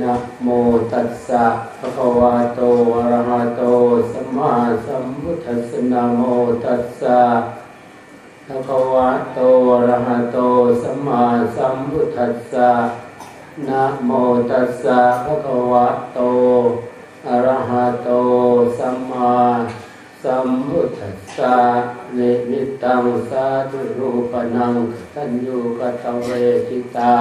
นะโมตัสสะภะคะวะโตอะระหะโตสัมมาสัมพุทธัสสะนะโมตัสสะภะคะวะโตอะระหะโตสัมมาสัมพุทธัสสะนะโมตัสสะภะคะวะโตอะระหะโตสัมมาสัมพุทธัสสะนิมิตังสาธุรูปนังทัญญูกตเวทิตา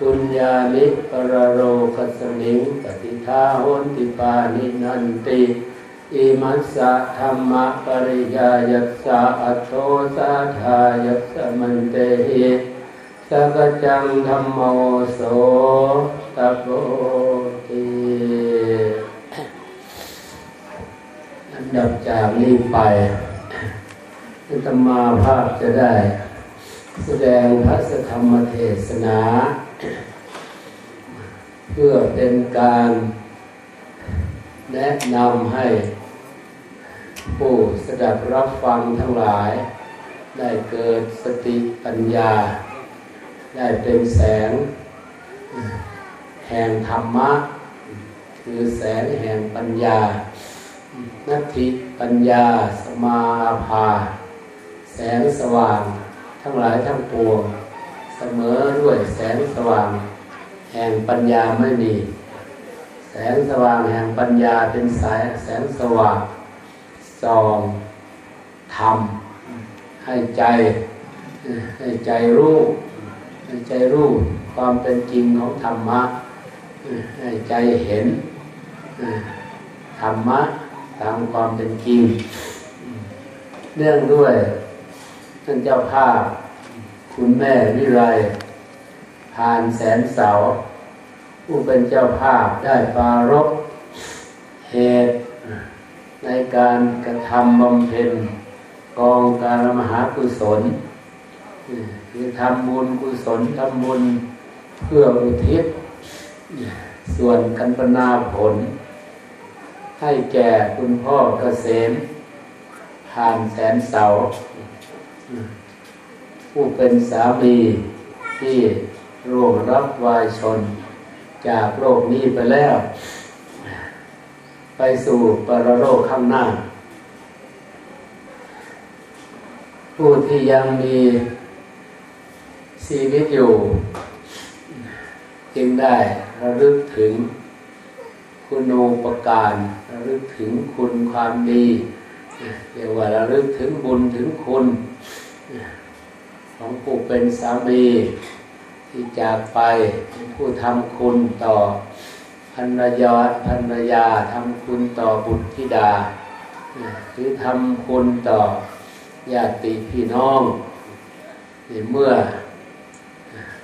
ปุญญานิปรโรคสมิงปฏิทาโหนติปานินันติอิมัสสะธรรมะปริยายัสสะอัตโตสาธายัสสะมันเตหิสักจังธรรมโมโสตโพติอันดับจากนี้ไปธรรมาภาพจะได้ แสดงพระธรรมเทศนา เพื่อเป็นการแนะนำให้ ผู้สดับรับฟังทั้งหลาย ได้เกิดสติปัญญา ได้เป็นแสง แห่งธรรมะ คือแสงแห่งปัญญา นัตถิปัญญาสมาภา แสงสว่างทั้งหลายทั้งปวง เสมอด้วยแสงสว่าง แห่งปัญญาไม่มี แสงสว่างแห่งปัญญาเป็นสายแสงสว่างส่องธรรมให้ใจให้ใจรู้ให้ใจรู้ความเป็นจริงของธรรมะให้ใจเห็นธรรมะตามความเป็นจริงเนื่องด้วยท่านเจ้าภาพคุณแม่วิไล พานแสนเสา ผู้เป็นเจ้าภาพได้ปารบเหตุในการกระทำบำเพ็ญกองการมหากุศลคือทำบุญกุศลทำบุญเพื่ออุทิศ ส่วนกันปนาผล ให้แก่คุณพ่อเกษมผ่านแสนเสา ผู้เป็นสามีที่ ร่วงรับวายชน จากโลกนี้ไปแล้ว ไปสู่ปรโลกข้างหน้า ผู้ที่ยังมีชีวิตอยู่ จึงได้ระลึกถึงคุณูปการระลึกถึงคุณความดีเรียกว่าระลึกถึงบุญถึงคุณ ของผู้เป็นสามี ที่จากไปผู้ทำคุณต่อภรรยาภรรยาทำคุณต่อบุตรธิดาหรือทำคุณต่อญาติพี่น้องเมื่อ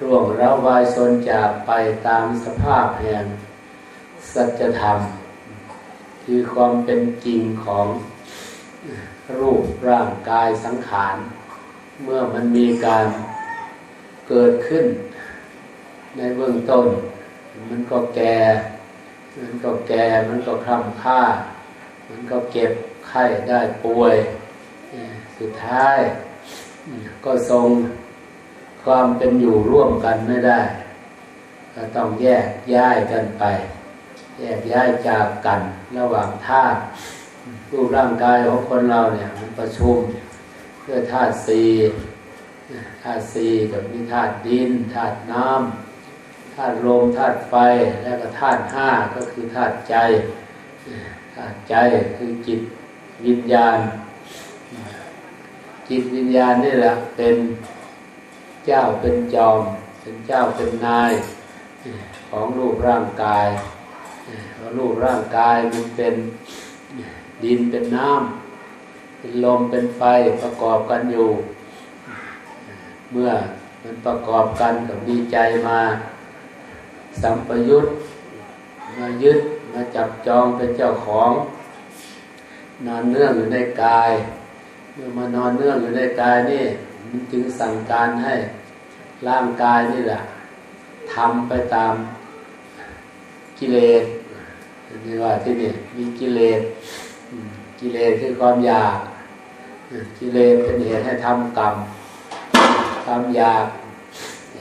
ร่วงราวายสนจากไปตามสภาพแห่งสัจธรรม คือความเป็นจริงของรูปร่างกายสังขาร เมื่อมันมีการเกิดขึ้น ในเบื้องต้น มันก็แก่ มันก็แก่ มันก็คล่ำค่า มันก็เก็บไข้ได้ป่วย สุดท้ายก็ทรงความเป็นอยู่ร่วมกันไม่ได้ ก็ต้องแยกย้ายกันไป แยกย้ายจากกันระหว่างธาตุรูปร่างกายของคนเราเนี่ยมันประชุมเพื่อธาตุสี่ธาตุสี่กับมีธาตุดินธาตุน้ำ ธาตุลมธาตุไฟแล้วก็ธาตุห้าก็คือธาตุใจธาตุใจคือจิตวิญญาณ จิตวิญญาณนี่แหละเป็นเจ้าเป็นจอม เป็นเจ้าเป็นนายของรูปร่างกายเพราะรูปร่างกายมันเป็นดินเป็นน้ำเป็นลมเป็นไฟประกอบกันอยู่ เมื่อมันประกอบกันกับดีใจมา สัมปยุตมายึดมาจับจองเป็นเจ้าของ นอนเนื่องอยู่ในกายเมื่อมานอนเนื่องอยู่ในกายนี่มันจึงสั่งการให้ร่างกายนี่แหละทำไปตามกิเลสนี่ว่าที่นี่มีกิเลสกิเลสคือความอยาก กิเลสเป็นเหตุให้ทำกรรมความอยาก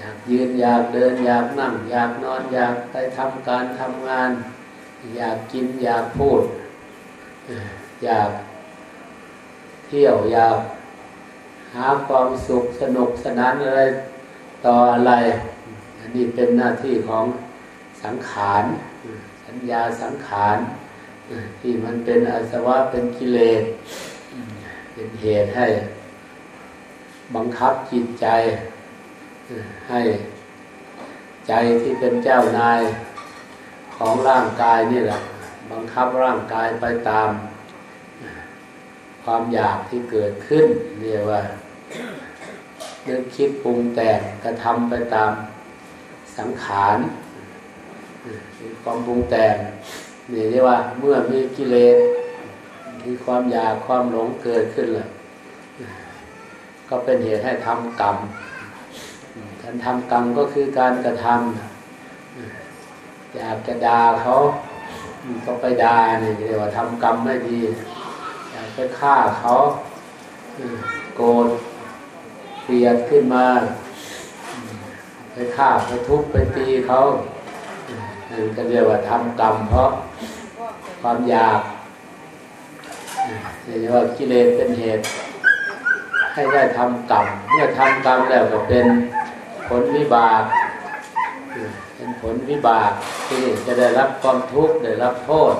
ากยืนอยากเดินอยากนั่ง อยากนอนอยากไปทำการทำงาน อยากกินอยากพูด อยากเที่ยวอยากหาความสุขสนุกสนานอะไรต่ออะไร อันนี้เป็นหน้าที่ของสังขาร สัญญาสังขาร ที่มันเป็นอาสวะเป็นกิเลสเป็นเหตุให้ บังคับจิตใจ ให้ใจที่เป็นเจ้านายของร่างกายนี่แหละ บังคับร่างกายไปตาม ความอยากที่เกิดขึ้นเรียกว่าเรื่องคิดปรุงแต่งกระทำไปตามสังขารความปรุงแต่งนี่เรียกว่าเมื่อมีกิเลสมีความอยากความหลงเกิดขึ้นแล้วก็เป็นเหตุให้ทำกรรม การทำกรรมก็คือการกระทำอยากจะด่าเขาก็ไปด่าเนี่ยเรียกว่าทำกรรมไม่ดี อยากไปฆ่าเขาโกรธเกลียดขึ้นมา ไปฆ่าไปทุบไปตีเขานั่นก็เรียกว่าทำกรรมเพราะความอยากเรียกว่ากิเลสเป็นเหตุให้ได้ทำกรรม เมื่อทำกรรมแล้วก็เป็น ผลวิบากเป็นผลวิบากที่จะได้รับความทุกข์ได้รับโทษ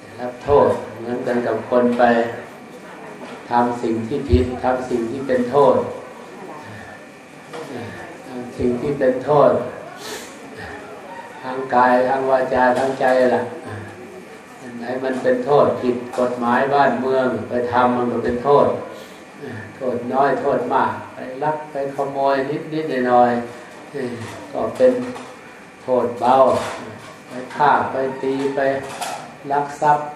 ได้รับโทษเหมือนกันกับคนไปทำสิ่งที่ผิดทำสิ่งที่เป็นโทษทำสิ่งที่เป็นโทษ ทางกายทางวาจาทางใจล่ะไหนมันเป็นโทษผิดกฎหมายบ้านเมืองไปทำมันก็เป็นโทษ โทษน้อยโทษมากไปลักไปขโมยนิดนิดหน่อยหน่อยก็เป็นโทษเบาไปฆ่าไปตีไปลักทรัพย์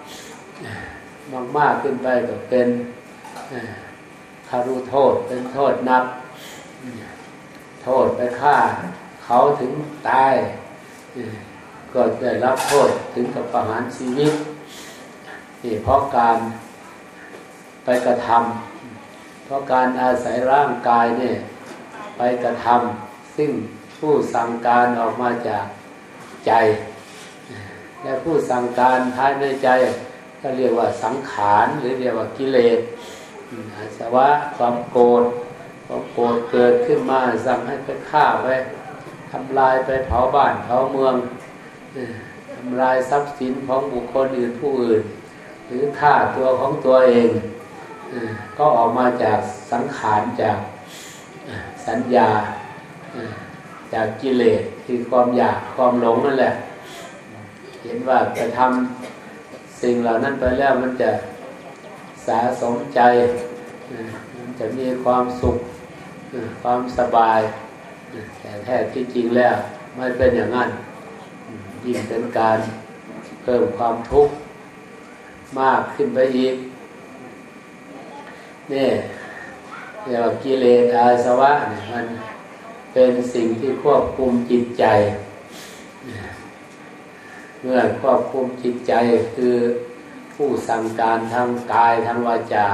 มากมากขึ้นไปก็เป็นคารุโทษเป็นโทษนัก โทษไปฆ่า เขาถึงตายก็ได้รับโทษถึงกับประหารชีวิตนี่เพราะการไปกระทำ เพราะการอาศัยร่างกายเนี่ยไปกระทำซึ่งผู้สั่งการออกมาจากใจ และผู้สั่งการภายในใจ ก็เรียกว่าสังขารหรือเรียกว่ากิเลสอาสวะความโกรธความโกรธเกิดขึ้นมาสั่งให้ไปฆ่าไปทำลายไปเผาบ้านเผาเมืองทำลายทรัพย์สินของบุคคลอื่นผู้อื่น หรือฆ่าตัวของตัวเอง ก็ออกมาจากสังขารจากสัญญาจากกิเลสคือความอยากความหลงนั่นแหละ เห็นว่าจะทำสิ่งเหล่านั้นไปแล้วมันจะสาสมใจมันจะมีความสุขความสบาย แต่แท้ที่จริงแล้วไม่เป็นอย่างนั้นยิ่งเป็นการเพิ่มความทุกข์มากขึ้นไปอีก นี่เรียกว่ากิเลสอาสวะเนี่ยมันเป็นสิ่งที่ควบคุมจิตใจ เมื่อควบคุมจิตใจคือผู้สั่งการทางกายทางวาจา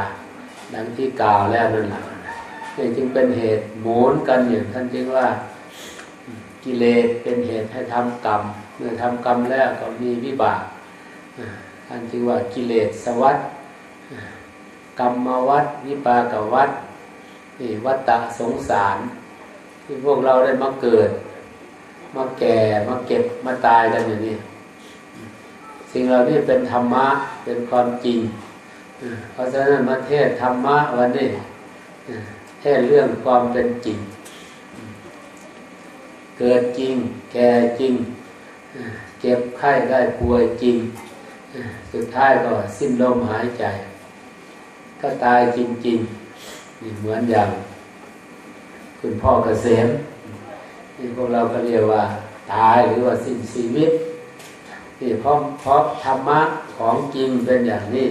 ดังที่กล่าวแล้วนั่นแหละนี่จึงเป็นเหตุหมุนกันอย่างท่านจึงว่ากิเลสเป็นเหตุให้ทำกรรม เมื่อทำกรรมแล้วก็มีวิบากท่านจึงว่ากิเลสสวัสด กรรมวัดวิปากวัดนี่วัตตะสงสาร ที่พวกเราได้มาเกิด มาแก่มาเก็บมาตายกันอย่างนี้สิ่งเหล่านี้เป็นธรรมะเป็นความจริงเพราะฉะนั้นมาเทศธรรมะวันนี้แค่เรื่องความเป็นจริง เกิดจริง แก่จริง เจ็บไข้ได้ป่วยจริง สุดท้ายก็สิ้นลมหายใจ ก็ตายจริงๆนี่เหมือนอย่าง คุณพ่อเกษมที่พวกเราก็เรียกว่า ตายหรือว่าสิ้นชีวิตนี่เพราะเพราะธรรมะของจริงเป็นอย่างนี้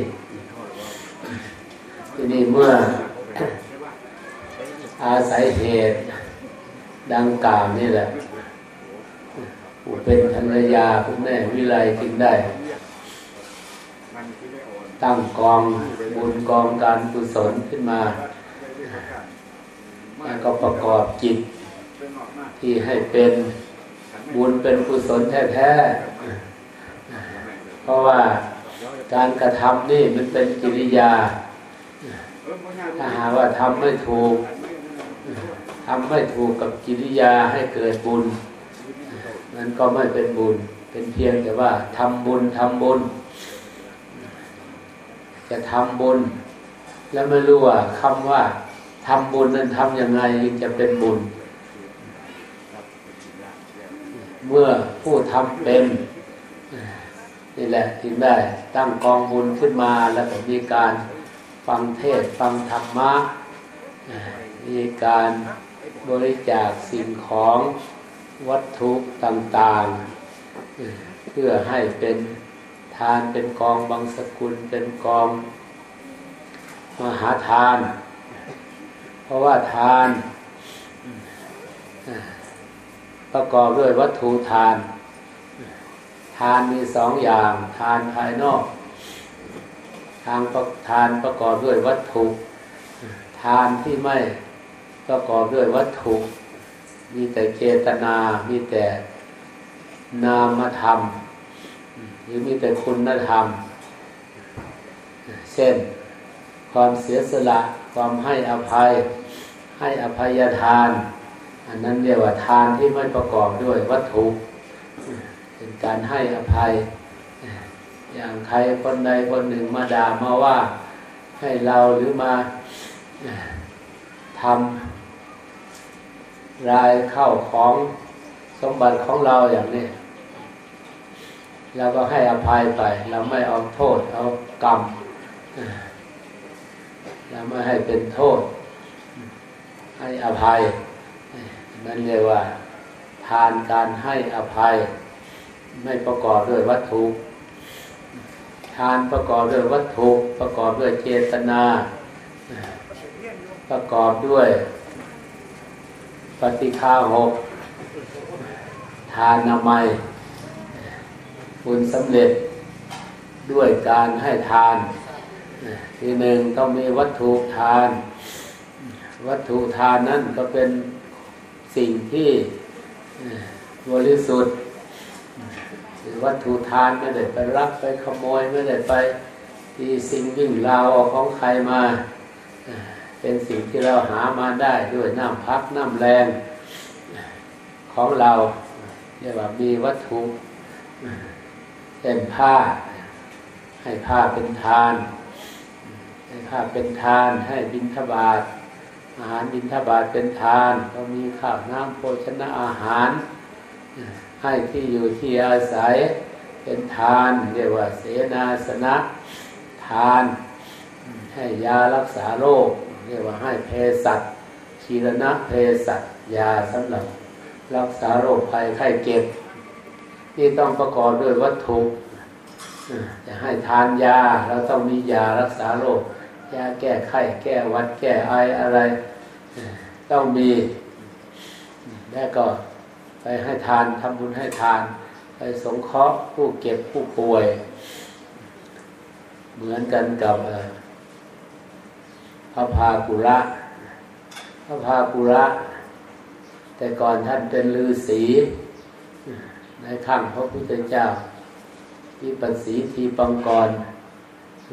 ที่นี่เมื่ออาศัยเหตุดังกล่าวนี่แหละเป็นภรรยาคุณแม่วิไลจึงได้ ตั้งกองบุญกองการกุศลขึ้นมาแล้วก็ประกอบจิตที่ให้เป็นบุญเป็นกุศลแท้ๆ เพราะว่าการกระทำนี่มันเป็นกิริยา ถ้าหาว่าทำไม่ถูกทำไม่ถูกกับกิริยาให้เกิดบุญนั้นก็ไม่เป็นบุญ เป็นเพียงแต่ว่าทำบุญทำบุญ จะทำบุญ แล้วไม่รู้ว่าคำว่าทำบุญนั้นทำยังไงจะเป็นบุญ เมื่อผู้ทำเป็นนี่แหละถึงได้ตั้งกองบุญขึ้นมาแล้วก็มีการฟังเทศฟังธรรมะมีการบริจาคสิ่งของวัตถุต่างๆ เพื่อให้เป็น ทานเป็นกองบางสกุลเป็นกองมหาทาน เพราะว่าทาน ประกอบด้วยวัตถุทาน ทานมีสองอย่าง ทานภายนอก ทางทานประกอบด้วยวัตถุ ทานที่ไม่ประกอบด้วยวัตถุ มีแต่เจตนา มีแต่นามธรรมห รือมีแต่คุณธรรม เช่น ความเสียสละ ความให้อภัย ให้อภัยทาน อันนั้นเรียกว่าทานที่ไม่ประกอบด้วยวัตถุ เป็นการให้อภัย อย่างใครคนใดคนหนึ่งมาด่ามาว่าให้เราหรือมาทำรายเข้าของสมบัติของเราอย่างนี้ เราก็ให้อภัยไป เราไม่เอาโทษเอากรรมเราไม่ให้เป็นโทษ ให้อภัย นั่นเรียกว่า ทานการให้อภัย ไม่ประกอบด้วยวัตถุ ทานประกอบด้วยวัตถุ ประกอบด้วยเจตนา ประกอบด้วยปฏิฆาหกทานนามัย บุญสำเร็จด้วยการให้ทาน ทีหนึ่งต้องมีวัตถุทาน วัตถุทานนั่นก็เป็นสิ่งที่บริสุทธิ์วัตถุทานไม่ได้ไปรักไปขโมยไม่ได้ไปที่สิ่งวิ่งราวของใครมาเป็นสิ่งที่เราหามาได้ด้วยน้ำพักน้ำแรงของเราเรียกว่ามีวัตถุ เช่นผ้า ให้ผ้าเป็นทาน ให้ผ้าเป็นทาน ให้บิณฑบาตอาหารบิณฑบาตเป็นทานก็มีข้าวน้ำโภชนะอาหาร ให้ที่อยู่ที่อาศัยเป็นทานเรียกว่าเสนาสนะทาน ให้ยารักษาโรคเรียกว่าให้เภสัชชีรณะเภสัชยาสำหรับรักษาโรคภัยไข้เจ็บ ที่ต้องประกอบด้วยวัตถุจะให้ทานยาเราต้องมียารักษาโรคยาแก้ไข้แก้วัดแก้ไออะไร ต้องมีแล้วก็ไปให้ทานทำบุญให้ทาน ไปสงเคราะห์ผู้เก็บผู้ป่วย เหมือนกันกับพระพากุระพระพากุระ แต่ก่อนท่านเป็นฤาษี ข้างพระพุทธเจ้าที่ปัสสีทีปังกร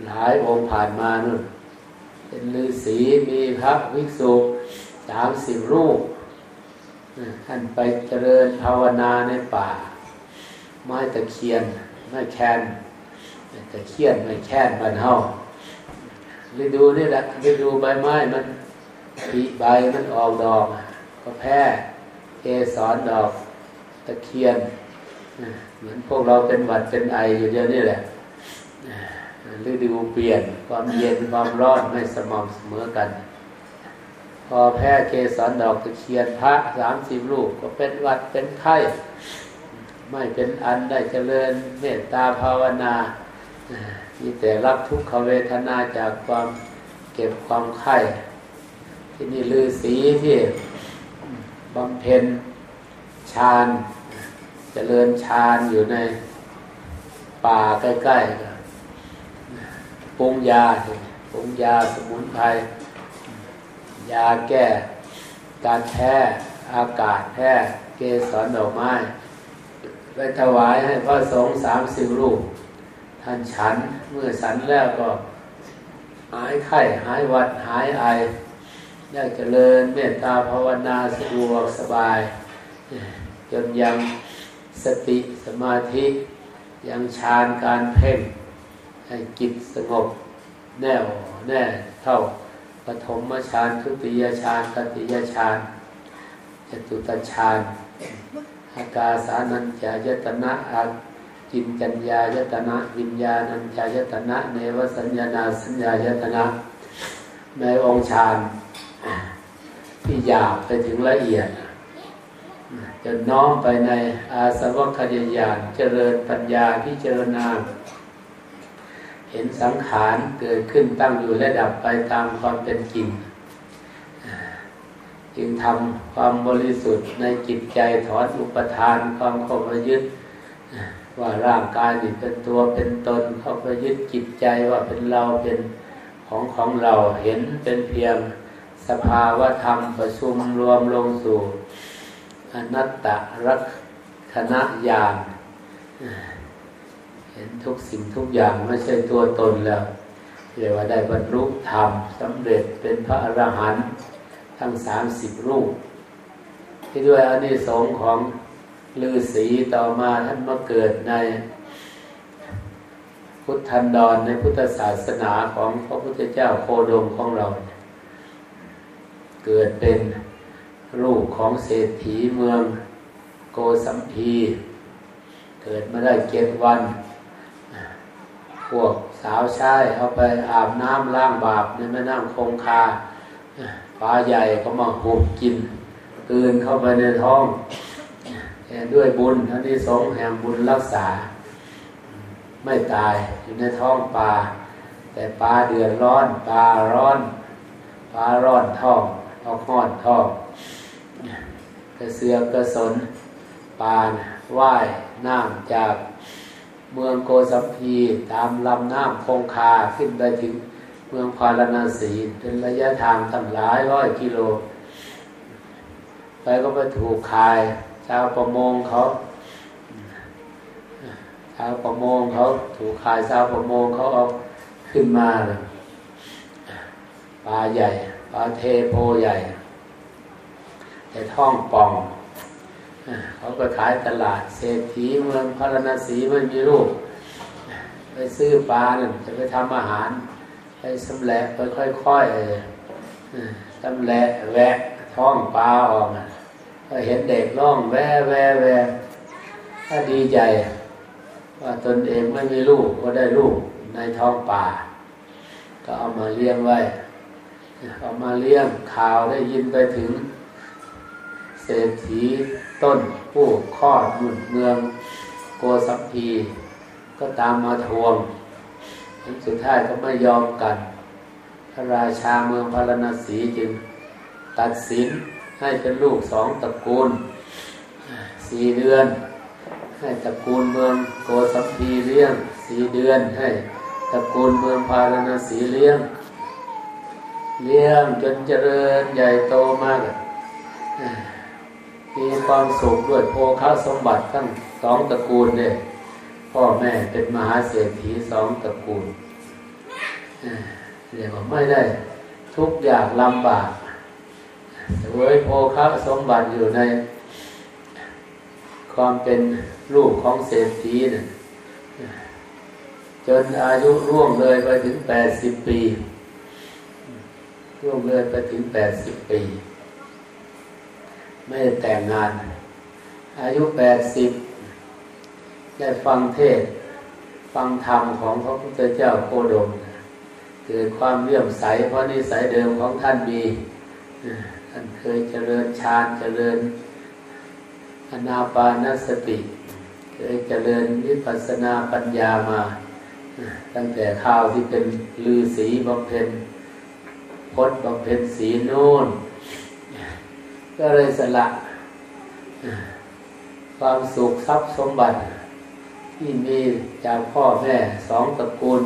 หลายองค์ผ่านมานู่นเป็นฤาษีมีพระวิกษุสามสิบรูปท่านไปเจริญภาวนาในป่า ไม้ตะเคียนไม้แคนตะเคียนไม้แคนมันเฮาฤดูนี่แหละฤดูใบไม้มันปีใบมันออกดอกก็แพ้เกสรดอก ตะเคียน เหมือนพวกเราเป็นหวัดเป็นไออยู่เดียวนี่แหละฤดูเปลี่ยนความเย็นความร้อนไม่สม่ำเสมอกัน พอแพ้เกสรดอกตะเคียนพระสามสิบลูกก็เป็นวัดเป็นไข้ไม่เป็นอันได้เจริญเมตตาภาวนามีแต่รับทุกขเวทนาจากความเก็บความไข้ที่นี่ลือสีที่บำเพ็ญฌาน จริญฌานอยู่ในป่าใกล้ๆปรุงยาปรุงยาสมุนไพรยาแก้การแพ้อากาศแพร่เกสรดอกไม้ไปถวายให้พระสงฆ์สามสิบรูป ท่านฉันเมื่อฉันแล้วก็ หายไข้หายวัดหายไอได้เจริญเมตตาภาวนาสะดวกสบาย จนยัง สติสมาธิ ยังฌานการเพ่งให้จิตสงบแน่วแน่เท่าปฐมฌานทุติยฌานตติยฌานจตุตฌานอากาสานัญจายตนะอาจินจัญญายตนะ วิญญาณัญจายตนะ เนวสัญญาณสัญญายตนะ ในองค์ฌานที่หยาบไปถึงละเอียด จะน้อมไปในอาสวัคยายานเจริญปัญญาพิจารณา เห็นสังขารเกิดขึ้นตั้งอยู่และดับไปตามความเป็นจริง จึงทำความบริสุทธิ์ในจิตใจถอนอุปทานความเข้าไปยึด ว่าร่างกายนี่เป็นตัวเป็นตนเข้าไปยึดจิตใจว่าเป็นเราเป็นของของเราเห็นเป็นเพียงสภาวะธรรมประชุมรวมลงสู่ อนัตตรักษณะญาณเห็นทุกสิ่งทุกอย่างไม่ใช่ตัวตนแล้วเรียกว่าได้บรรลุธรรมสำเร็จเป็นพระอรหันต์ทั้งสามสิบรูป ที่ด้วยอานิสงส์ของฤาษีต่อมาท่านมาเกิดใน พุทธันดรในพุทธศาสนาของพระพุทธเจ้าโคดมของเรา เกิดเป็น ลูกของเศรษฐีเมืองโกสัมพีเกิดมาได้เจ็ดวัน พวกสาวใชายเอาไปอาบน้ำล้างบาปในแม่น้ำคงคาปลาใหญ่ก็มาหุบกินตื่นเข้าไปในท้องด้วยบุญท่านที่สงแห่งบุญรักษา ไม่ตายอยู่ในท้องปลา แต่ปลาเดือดร้อนปลาร้อนปลาร้อนท้องเอาห้อนท้อง กระเสือกกระสนปานว่ายน้ำจากเมืองโกสัมพีตามลำน้ำคงคาขึ้นไปถึงเมืองพาราณสีเป็นระยะทางตั้งหลายร้อยกิโล ไปก็ไปถูกคาย ชาวประมงเขาชาวประมงเขาถูกคายชาวประมงเขาเอาขึ้นมาเลยปลาใหญ่ปลาเทโพใหญ่ แต่ท้องปองเขาไปขายตลาดเศรษฐีเมืองพารณสีไม่มีลูกไปซื้อปลาเนี่ยจะไปทำอาหาร ไปสำแหละไปค่อยๆสำแหละแวะท้องปลาออกก็เห็นเด็กร้องแวะแวะแวะถ้าดีใจ ว่าตนเองไม่มีลูกก็ได้ลูกในท้องป่า ก็เอามาเลี้ยงไว้ เอามาเลี้ยงข่าวได้ยินไปถึง เศรษฐีต้นผู้คลอดมุนเมืองโกสัมพีก็ตามมาทวงสุดท้ายก็ไม่ยอมกัน พระราชาเมืองพาราณสีจึงตัดสินให้เป็นลูกสองตระกูลสี่เดือน ให้ตระกูลเมืองโกสัมพีเลี้ยงสี่เดือน ให้ตระกูลเมืองพาราณสีเลี้ยง เลี้ยงจนเจริญใหญ่โตมาก มีความสุขด้วยโภคาสมบัติทั้งสองตระกูลเนี่ยพ่อแม่เป็นมหาเศรษฐีสองตระกูลเรียกว่าไม่ได้ทุกอย่างลำบากเว้ยโภคาสมบัติอยู่ใน ความเป็นลูกของเศรษฐีเนี่ยจนอายุร่วงเลยไปถึงแปดสิบปีร่วงเลยไปถึงแปดสิบปี ไม่ได้แต่งงาน อายุแปดสิบได้ฟังเทศ ฟังธรรมของพระพุทธเจ้าโคดมเกิดความเลื่อมใส เพราะนิสัยเดิมของท่านมีท่านเคยเจริญฌานเจริญอนาปานสติ เคยเจริญวิปัสสนาปัญญามา ตั้งแต่ข้าวที่เป็นลือสีบำเพ็ญพดบำเพ็ญสีโน่น ก็เลยสละ ความสุขทรัพย์สมบัติ ที่มีจากพ่อแม่สองตระกูล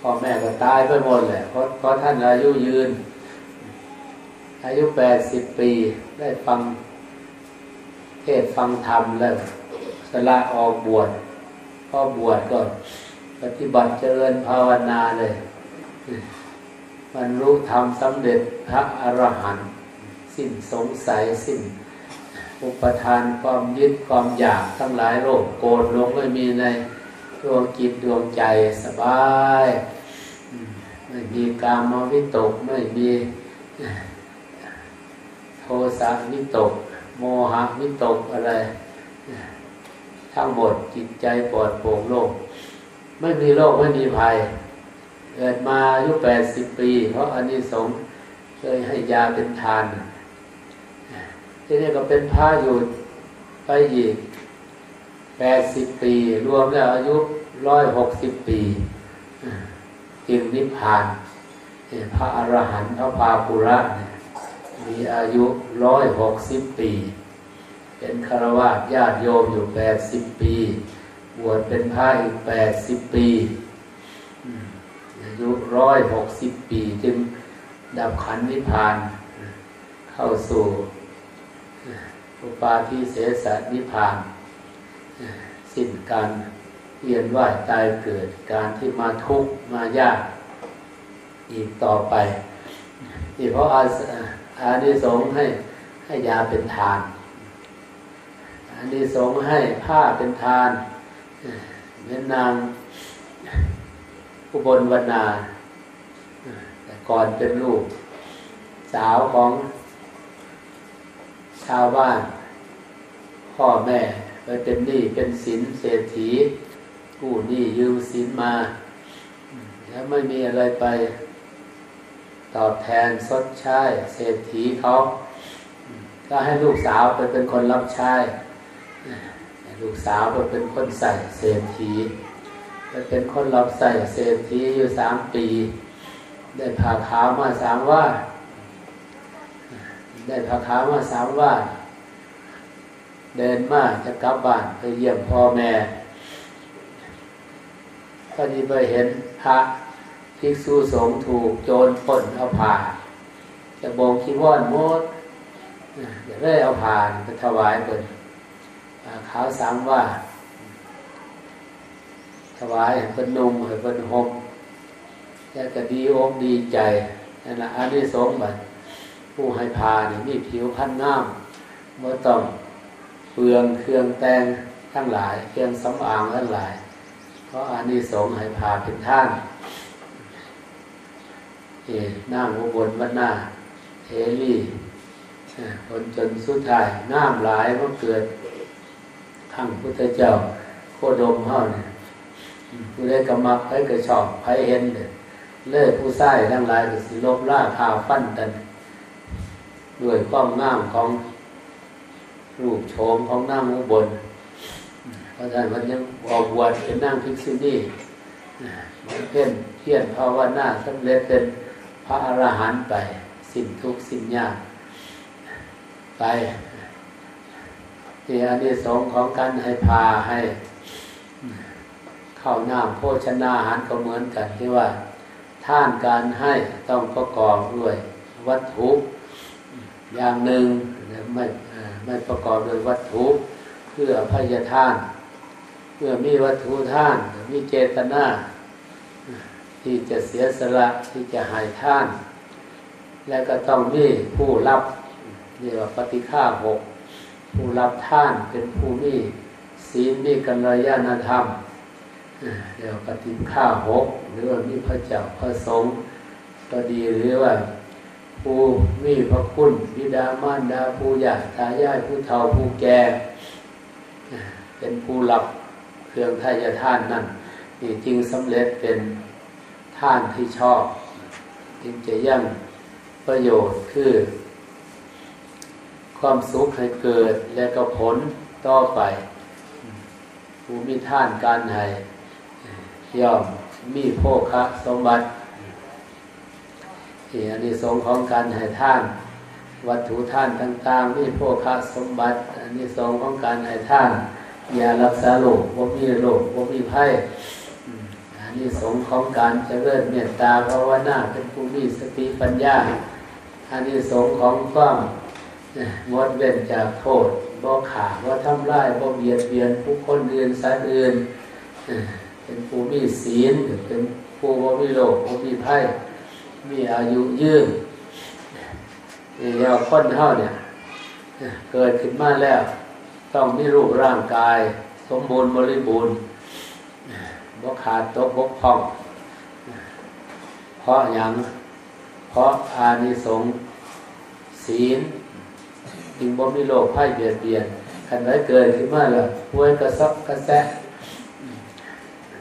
พ่อแม่ก็ตายไปหมดแหละเพราะเพราะท่านอายุยืน อายุแปดสิบปีได้ฟังเทศฟังธรรมแล้วสละออกบวชพอบวชก็ปฏิบัติเจริญภาวนาเลยบรรลุธรรมสำเร็จพระอรหันต์ สิ้นสงสัยสิ้น อุปทานความยึดความอยากทั้งหลายโรคโกรธลงไม่มีในดวงจิตดวงใจสบายไม่มีกามวิตกไม่มีโทสะวิตก โมหะวิตกอะไร ทั้งหมดจิตใจปลอดโปร่งโลก ไม่มีโรคไม่มีภัย เกิดมาอายุแปดสิบปี เพราะอันนี้สงเคยให้ยาเป็นทาน ที่นี่ก็เป็นพระอยู่ไปอีกแปดสิบปี รวมแล้วอายุร้อยหกสิบปี จึงนิพพานพระอรหันต์พระพาปุระมีอายุร้อยหกสิบปี เป็นคารวะญาติโยมอยู่แปดสิบปี บวชเป็นพระอีกแปดสิบปีอายุร้อยหกสิบปี จึงดับขันนิพพาน เข้าสู่ อุปาทิเสสนิพาน สิ้นการเวียนว่ายตายเกิดการที่มาทุกข์มายากอีกต่อไปนี่เพราะอาอานิสงส์ให้ให้ยาเป็นทานอานิสงส์ให้ผ้าเป็นทานเม็นนางอุบลวนาแต่ก่อนเป็นลูก สาวของชาวบ้าน พ่อแม่ไปเป็นหนี้เป็นสินเศรษฐีกู้หนี้ยืมสินมา แล้วไม่มีอะไรไปตอบแทนสดใช้เศรษฐีเขาก็ให้ลูกสาวไปเป็นคนรับใช้ลูกสาวไปเป็นคนใส่เศรษฐีไปเป็นคนรับใส่เศรษฐีอยู่สามปี ได้ผ่าขาวมาสามว่า ได้ผ่าขาวมาสามว่า เดินมาจะกลับบ้านไปเยี่ยมพ่อแม่ก็ดีไปเห็นพระภิกษุสงฆ์ถูกโจรป่นเอาผ่าจะบงคีวอนมดเดี๋ยวได้เอาผ่านไปถวายเปิดขาวสามว่า ถวายเป็นนมเป็นหมแล้วก็ดีอกดีใจนั่นแหละอันนี้สงบัดผู้ให้พาเนี่ยมีผิวพันธ์งามเมื่อต้อง เปลืองเครื่องแต่งทั้งหลาย เครื่องสำอางทั้งหลาย เพราะอันนี้สงให้พาเป็นท่านเอน้ำอุบลวันหน้าเทลีคนจนสุดท้ายน้ำหลายมันเกิดข้งพุทธเจ้า โคดมเฮาเนี่ยผู้ได้กำมักให้กระชอบให้เห็นเลยเล่ผู้ใส่ทั้งหลายก็สิลบล่าข่าวฟันกันด้วยความงามของ รูปโฉมของน้ำอุบลเพราะฉะนั้นมันยังออกบวชเป็นนั่งพิกษุนีมันเพ่นเพียนภาวนาสำเร็จเป็นพระอรหันต์ไป สิ้นทุกข์สิ้นยากไปที่อันนี้สงของการให้พาให้ข้าวน้ำโภชนาอาหารก็เหมือนกันที่ว่าท่านการให้ต้องประกอบด้วย วัตถุอย่างหนึ่งไม่ ไม่ประกอบด้วยวัตถุเพื่อพยาทาน เพื่อมีวัตถุท่าน มีเจตนาที่จะเสียสละที่จะให้ท่าน และก็ต้องมีผู้รับเรียกว่าปฏิฆาหกผู้รับท่านเป็นผู้มีศีลมีกัลยาณธรรมเรียกว่าปฏิฆาหกหรือว่ามีพระเจ้าพระสงฆ์ก็ดีหรือว่า ผู้มีพระคุณบิดามารดาผู้ยาตายายผู้เฒ่าผู้แก่เป็นผู้รับเครื่องทายท่านนั่นนี่จึงสำเร็จเป็นท่านที่ชอบ จึงจะยั่งประโยชน์คือ ความสุขให้เกิดและก็ผลต่อไป ผู้มีท่านการให้ย่อมมีโภคะสมบัติ ที่อันนี้สงของการให้ท่าน วัตถุท่านต่างๆมีโภคะสมบัติอันนี้สงของการให้ท่านยารักษาโรคว่ามีโรคว่ามีไพ่อันนี้สงของการเจริญเมตตาภาวนาเป็นผู้มีสติปัญญาอันนี้สงของความงดเว้นจากโทษบ่ขาบ่ทำร้ายบ่เบียดเบียนผู้คนอื่นสัตว์อื่นเป็นผู้มีศีลเป็นผู้บ่มีโลกบ่มีไพ่ มีอายุยืนนี่เราคนเท่าเนี่ย เกิดขึ้นมาแล้ว ต้องมีรูปร่างกาย สมบูรณ์บริบูรณ์บ่ขาดตกบกพร่อง เพราะอย่างเพราะอานิสงส์ศีลจึงบ่มีโลกไพ่เบียดเบียนขันไว้เกิดขึ้นมาแล้วป่วยกระซับกระแซะ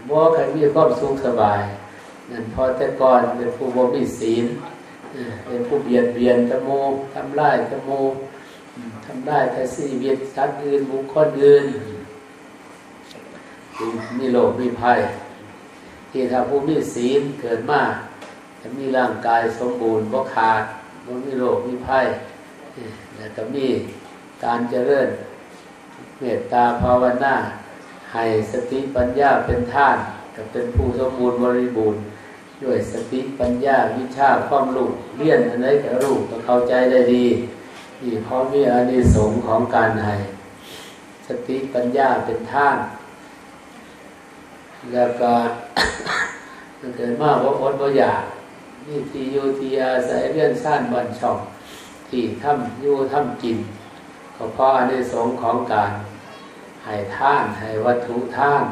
บ่ใครมีความสุขสบาย พอแต่ก่อนเป็นผู้บ่มีศีลเป็นผู้เบียดเบียนตะโมทำร้ายตะโมทำได้แต่สีเวียดสัตว์อื่นบุคคลอื่นมีโลกมีภัย ที่ถ้าผู้มีศีลเกิดมาจะมีร่างกายสมบูรณ์บ่ขาดบ่มีโรคมีภัยแล้วก็มีการเจริญเมตตาภาวนาให้สติปัญญาเป็นท่านก็เป็นผู้สมบูรณ์บริบูรณ์ ด้วยสติปัญญาวิชาความรู้เรียนอะไรก็รู้ก็เข้าใจได้ดีนี่เพราะมีอานิสงส์ของการให้สติปัญญาเป็นท่านแล้วก็เกิดมากว่าอดว่าอยากนี่ที่อยู่ที่อาศัยเรื่องสั้นบันช่อง ที่ทำอยู่ทำกินก็เพราะอานิสงส์ของการให้ท่านให้วัตถุท่าน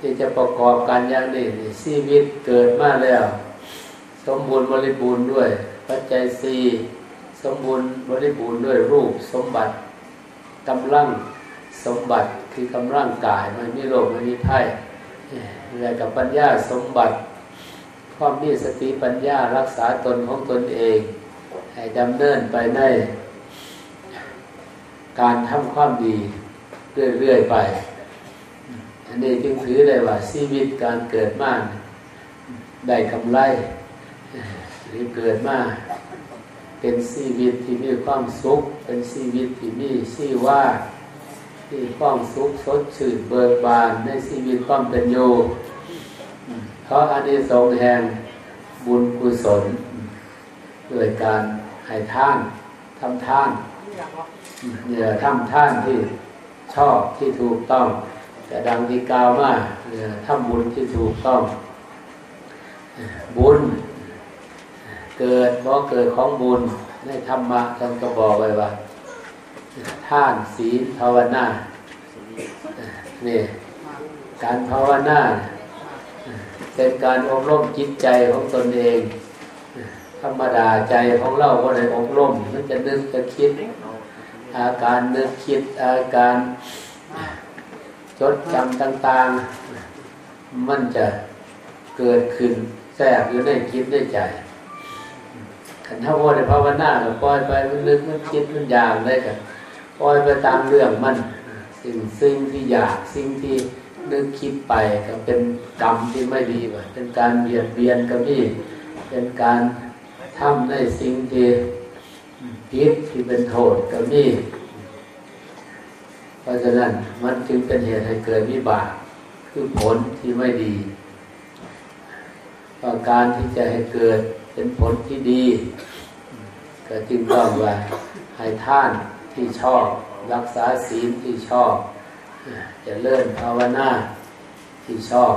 ที่จะประกอบกันอย่างนี้ชีวิตเกิดมาแล้ว สมบูรณ์บริบูรณ์ด้วย ปัจจัยสี่สมบูรณ์บริบูรณ์ด้วยรูปสมบัติกำลังสมบัติคือกำลังกายมันมีโลกมันมีไพ่แล้วกับปัญญาสมบัติความมีสติปัญญารักษาตนของตนเอง ให้ดำเนินไปในการทำความดีเรื่อยๆไป นนี้จึงถือเลยว่าชีวิตการเกิดมาได้กำไรหรือเกิดมาเป็นชีวิตที่มีความสุข เป็นชีวิตที่มีชีว่าที่ความสุขสดชื่นเบิกบานในชีวิตความเป็นอยู่เพราะอันนี้สงแห่งบุญกุศลด้วยการให้ท่านทำท่านเนี่ยทำท่านที่ชอบที่ถูกต้อง แต่ดังที่กล่าวมาเนี่ยทำบุญที่ถูกต้องบุญ เกิดเพราะเกิดของบุญในธรรมะท่านก็บอกไว้ว่าท่านศีลภาวนานี่การภาวนาเป็นการอบรมจิตใจของตนเอง ธรรมดาใจของเราก็ได้อบรมมันจะนึกจะคิด อาการนึกคิดอาการ จดจำต่าง ๆ มันจะเกิดขึ้นแทรกอยู่ในคิดในใจขันถ้าวในภาวนาก็ปล่อยไปมันนึกมันคิดมันอยางได้กันปล่อยไปตามเรื่องมัน สิ่งสิ่งที่อยากสิ่งที่นึกคิดไปก็เป็นกรรมที่ไม่ดีว่ะเป็นการเบียดเบียนก็มีเป็นการทำในสิ่งที่พิษที่เป็นโทษก็มีเพ ราะฉะนั้นมันจึงเป็นเหตุให้เกิดวิบากคือผลที่ไม่ดีเพราะการที่จะให้เกิดเป็นผลที่ดี ก็จึงต้องว่าให้ท่านที่ชอบ รักษาศีลที่ชอบจะเลื่อนภาวนาที่ชอบ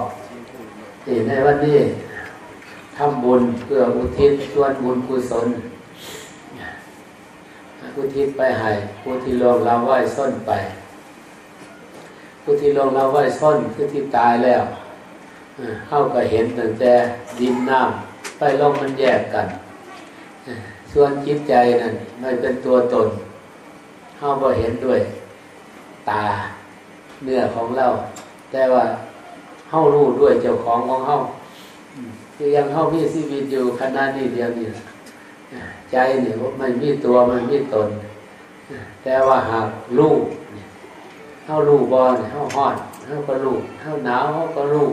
ที่ในวันนี้ทำบุญเพื่ออุทิศส่วนบุญกุศลอุทิศไปให้ผู้ที่ลงเราไหว้ส้นไป ผู้ที่ลงเราไว้ส้นคือที่ตายแล้วเข้าก็เห็นตั้งแต่ดินน้ำไปลงมันแยกกัน ส่วนจิตใจนั้นไม่เป็นตัวตนเข้าก็เห็นด้วย ตาเนื้อของเรา แต่ว่าเฮารู้ด้วยเจ้าของของเฮาคือยังเฮามีชีวิตอยู่ขนาดนี้เดียวนี่ใจเนี่ยไม่มีตัวมันมีตน แต่ว่าหากรู้ เฮารูบอลเฮาฮอดเฮาก็รู้เฮาหนาวเฮาก็รู้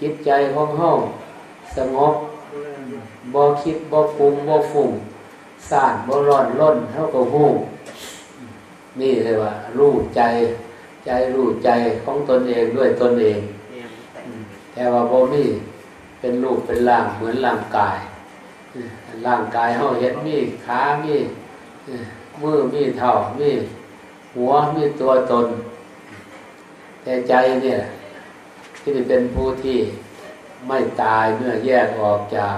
จิตใจของเฮาสงบบ่คิดบ่ปรุงบ่ฟุ้งสานบ่ร้อนล้นเฮาก็หู้นี่เลยว่า รู้ใจ ใจรู้ใจของตนเองด้วยตนเอง แต่ว่าบ่มีเป็นรูปเป็นร่างเหมือนร่างกายร่างกายเขาเห็นมีขามีมือมีเท่ามี หัวมีตัวตน แต่ใจเนี่ย ที่เป็นผู้ที่ไม่ตายเมื่อแยกออกจาก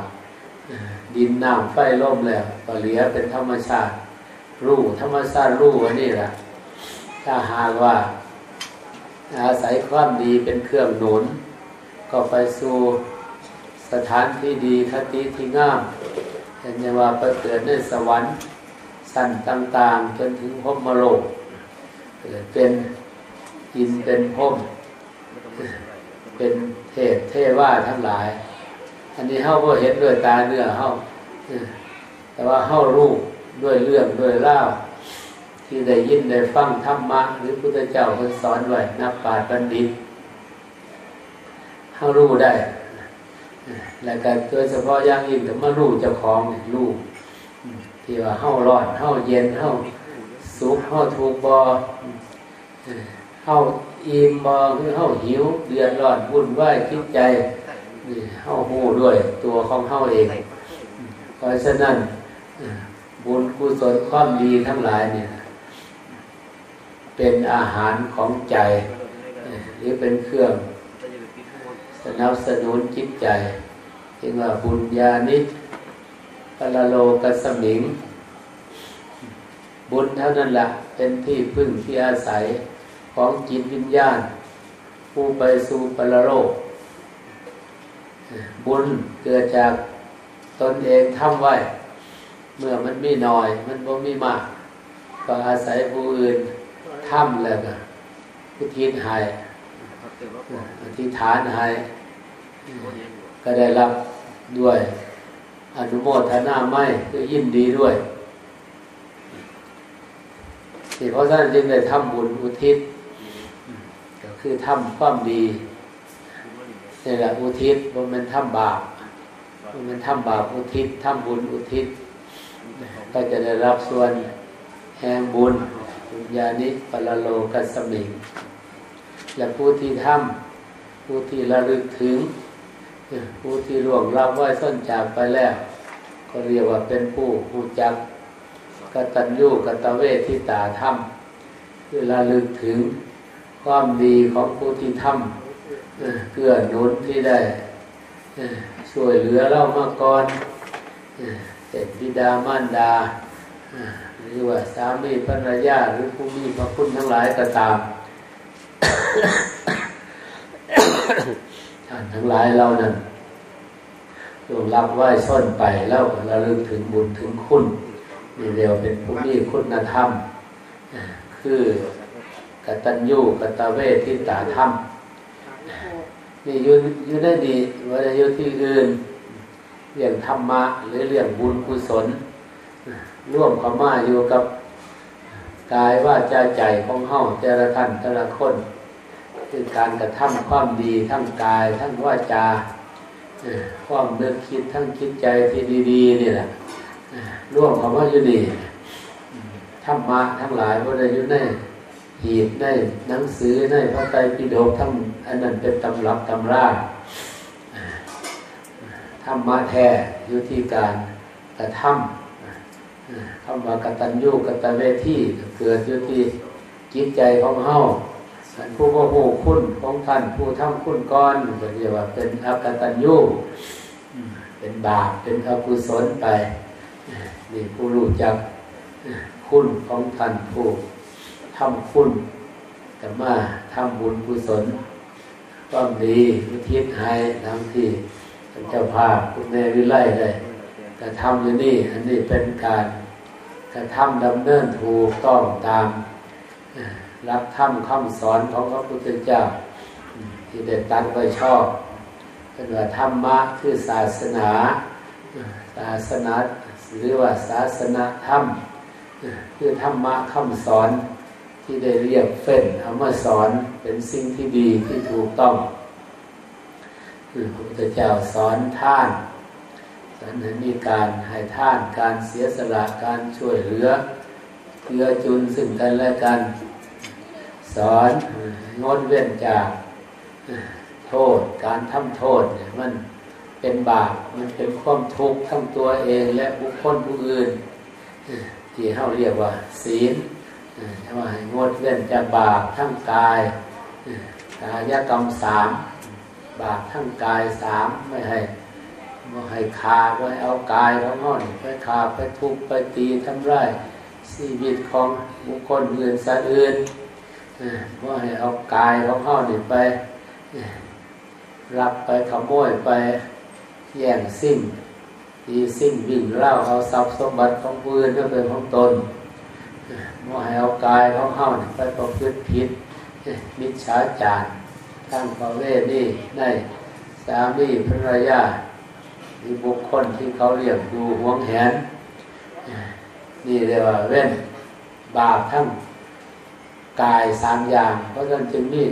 ดินน้ำไฟลมแล้วก็เหลือเป็นธรรมชาติ รู้ธรรมชาติรู้ว่านี่แหละถ้าหากว่าอาศัยความดีเป็นเครื่องหนุน ก็ไปสู่สถานที่ดีคติที่งามเห็นไหมว่าไปเกิดในสวรรค์ สั้นต่างๆ จนถึงพมมโลก เกิดเป็นอินเป็นพมเป็นเทพเทว่าทั้งหลาย อันนี้เฮาก็เห็นด้วยตาเนื้อเฮาแต่ว่าเฮารู้ด้วยเรื่องด้วยเล่าที่ได้ยินได้ฟังธรรมะหรือพุทธเจ้าท่านสอนไว้นักปราชญ์บัณฑิตเฮารู้ได้ แล้วก็โดยเฉพาะอย่างยิ่งก็มารู้เจ้าของรู้ที่ว่าเฮาร้อนเฮาเย็นเฮา สุขเฮาทุกข์บ่เฮาอิ่มบ่คือเฮาหิวเดือดร้อนวุ่นวายคิดใจนี่เฮาฮู้ด้วยตัวของเฮาเองเพราะฉะนั้นบุญกุศลความดีทั้งหลายเนี่ย เป็นอาหารของใจหรือเป็นเครื่องสนับสนุนจิตใจที่ว่าบุญญาณิปลโลกสมิง บุญเท่านั้นละ่ะเป็นที่พึ่งที่อาศัยของจิตวิญญาณ ผู้ไปสู่ปรโลก บุญเกิดจากตนเองทำไว้ เมื่อมันมีน้อย มันบ่มีมาก ก็อาศัยผู้อื่นทำแล้วก็อุทิศให้อธิษฐานให้ก็ได้รับด้วย อนุโมทนาไม่ก็ยินดีด้วย ที่เพราะฉะนั้นจึงได้ทำบุญอุทิศ ก็คือทำความดีนี่แหละอุทิศว่ามันทำบาปว่ามันทำบาปอุทิศทำบุญอุทิศ ก็จะได้รับส่วนแห่งบุญบุญญาณิปรโลกัสมิง และผู้ที่ทำผู้ที่ระลึกถึง ผู้ที่ร่วงรับไหวส้นจากไปแล้ว ก็เรียกว่าเป็นผู้ผู้จัก กตัญญูกตเวทิตาธรรมคือระลึกถึงความดีของผู้ที่ทำเกื้อหนุนที่ได้ช่วยเหลือเล่ามาก่อนเป็นบิดามารดา หรือว่าสามีภรรยาหรือผู้มีพระคุณทั้งหลายก็ตามท่านทั้งหลายเรานั้นยงรับไหว้ส้นไปแล้วระลึกถึงบุญถึงคุณ นี่เรียวเป็นผู้มีคุณธรรม คือกตัญญูกตเวทิตาธรรมนี่อยู่อยู่ได้ดีว่าอยู่ที่อื่นเรื่องธรรมะ หรือเรื่องบุญกุศล ร่วมข้ามาอยู่กับกายว่าใจใจของเฮาแต่ละท่านแต่ละคนคือการกระทำความดีทั้งกายทั้งว่าจาความนึกคิดทั้งคิดใจที่ดี ๆ นี่แหละ ร่วมคำว่าอยู่นี่ธรรมะทั้งหลายว่าได้อยู่ในหีบในหนังสือในพระไตรปิฎกทั้งอันนั้นเป็นตำรับตำราธรรมะแท้อยู่ที่การกระทำคำว่ากตัญญูกตเวทีเกิดอยู่ที่จิตใจของเฮาผู้ว่าผู้คุณของท่านผู้ทำคุณก้อนก็เรียกว่าเป็นอกตัญญูเป็นบาปเป็นอกุศลไป นี่ผู้รู้จักคุณของท่านผู้ทำคุณแต่มาทำบุญกุศลต้องดีอุทิศให้ทั้งที่เจ้าภาพคุณแม่วิไลได้กระทำอยู่นี้อันนี้เป็นการกระทำดำเนินถูกต้องตามรับธรรมคำสอนของพระพุทธเจ้า ที่ได้ตั้งไว้ชอบเป็นว่าธรรมะคือศาสนา ศาสนา หรือว่าศาสนาธรรมคือธรรมะคำสอนที่ได้เรียกเฟ้นเอามาสอนเป็นสิ่งที่ดีที่ถูกต้องคือพระพุทธเจ้าสอนท่านสอนให้มีการให้ท่านการเสียสละการช่วยเหลือเพื่อจุนซึ่งกันและกัน สอนงดเว้นจากโทษการทำโทษเนี่ยมัน เป็นบาปมันเป็นความทุกข์ทั้งตัวเองและบุคคลผู้อื่นที่เขาเรียกว่า ศีลว่าให้งดเว้นจากบาปทั้งกายกายกรรมสามบาปทั้งกายสามไม่ให้ไม่ให้คาไว้เอากายของห้อนไปคาไปทุบไปตีทำร้ายชีวิตของบุคคลอื่นสัตว์อื่นว่าให้เอากายของห้อนไปรับไปขโมยไป แย่งสิ่งที่สิ่งวิ่งเล่าเอาทรัพย์สมบัติของผู้อื่นนั่นเป็นของตนว่าให้เอากายของห้อนไปประพฤติผิดมิจฉาจารทั้งประเวทนี่ในสามีภรรยาหรือบุคคลที่เขาเรียกดูห่วงแหน นี่เรียกว่าเว้นบาปทั้งกายสามอย่าง เพราะฉะนั้นจึงนี่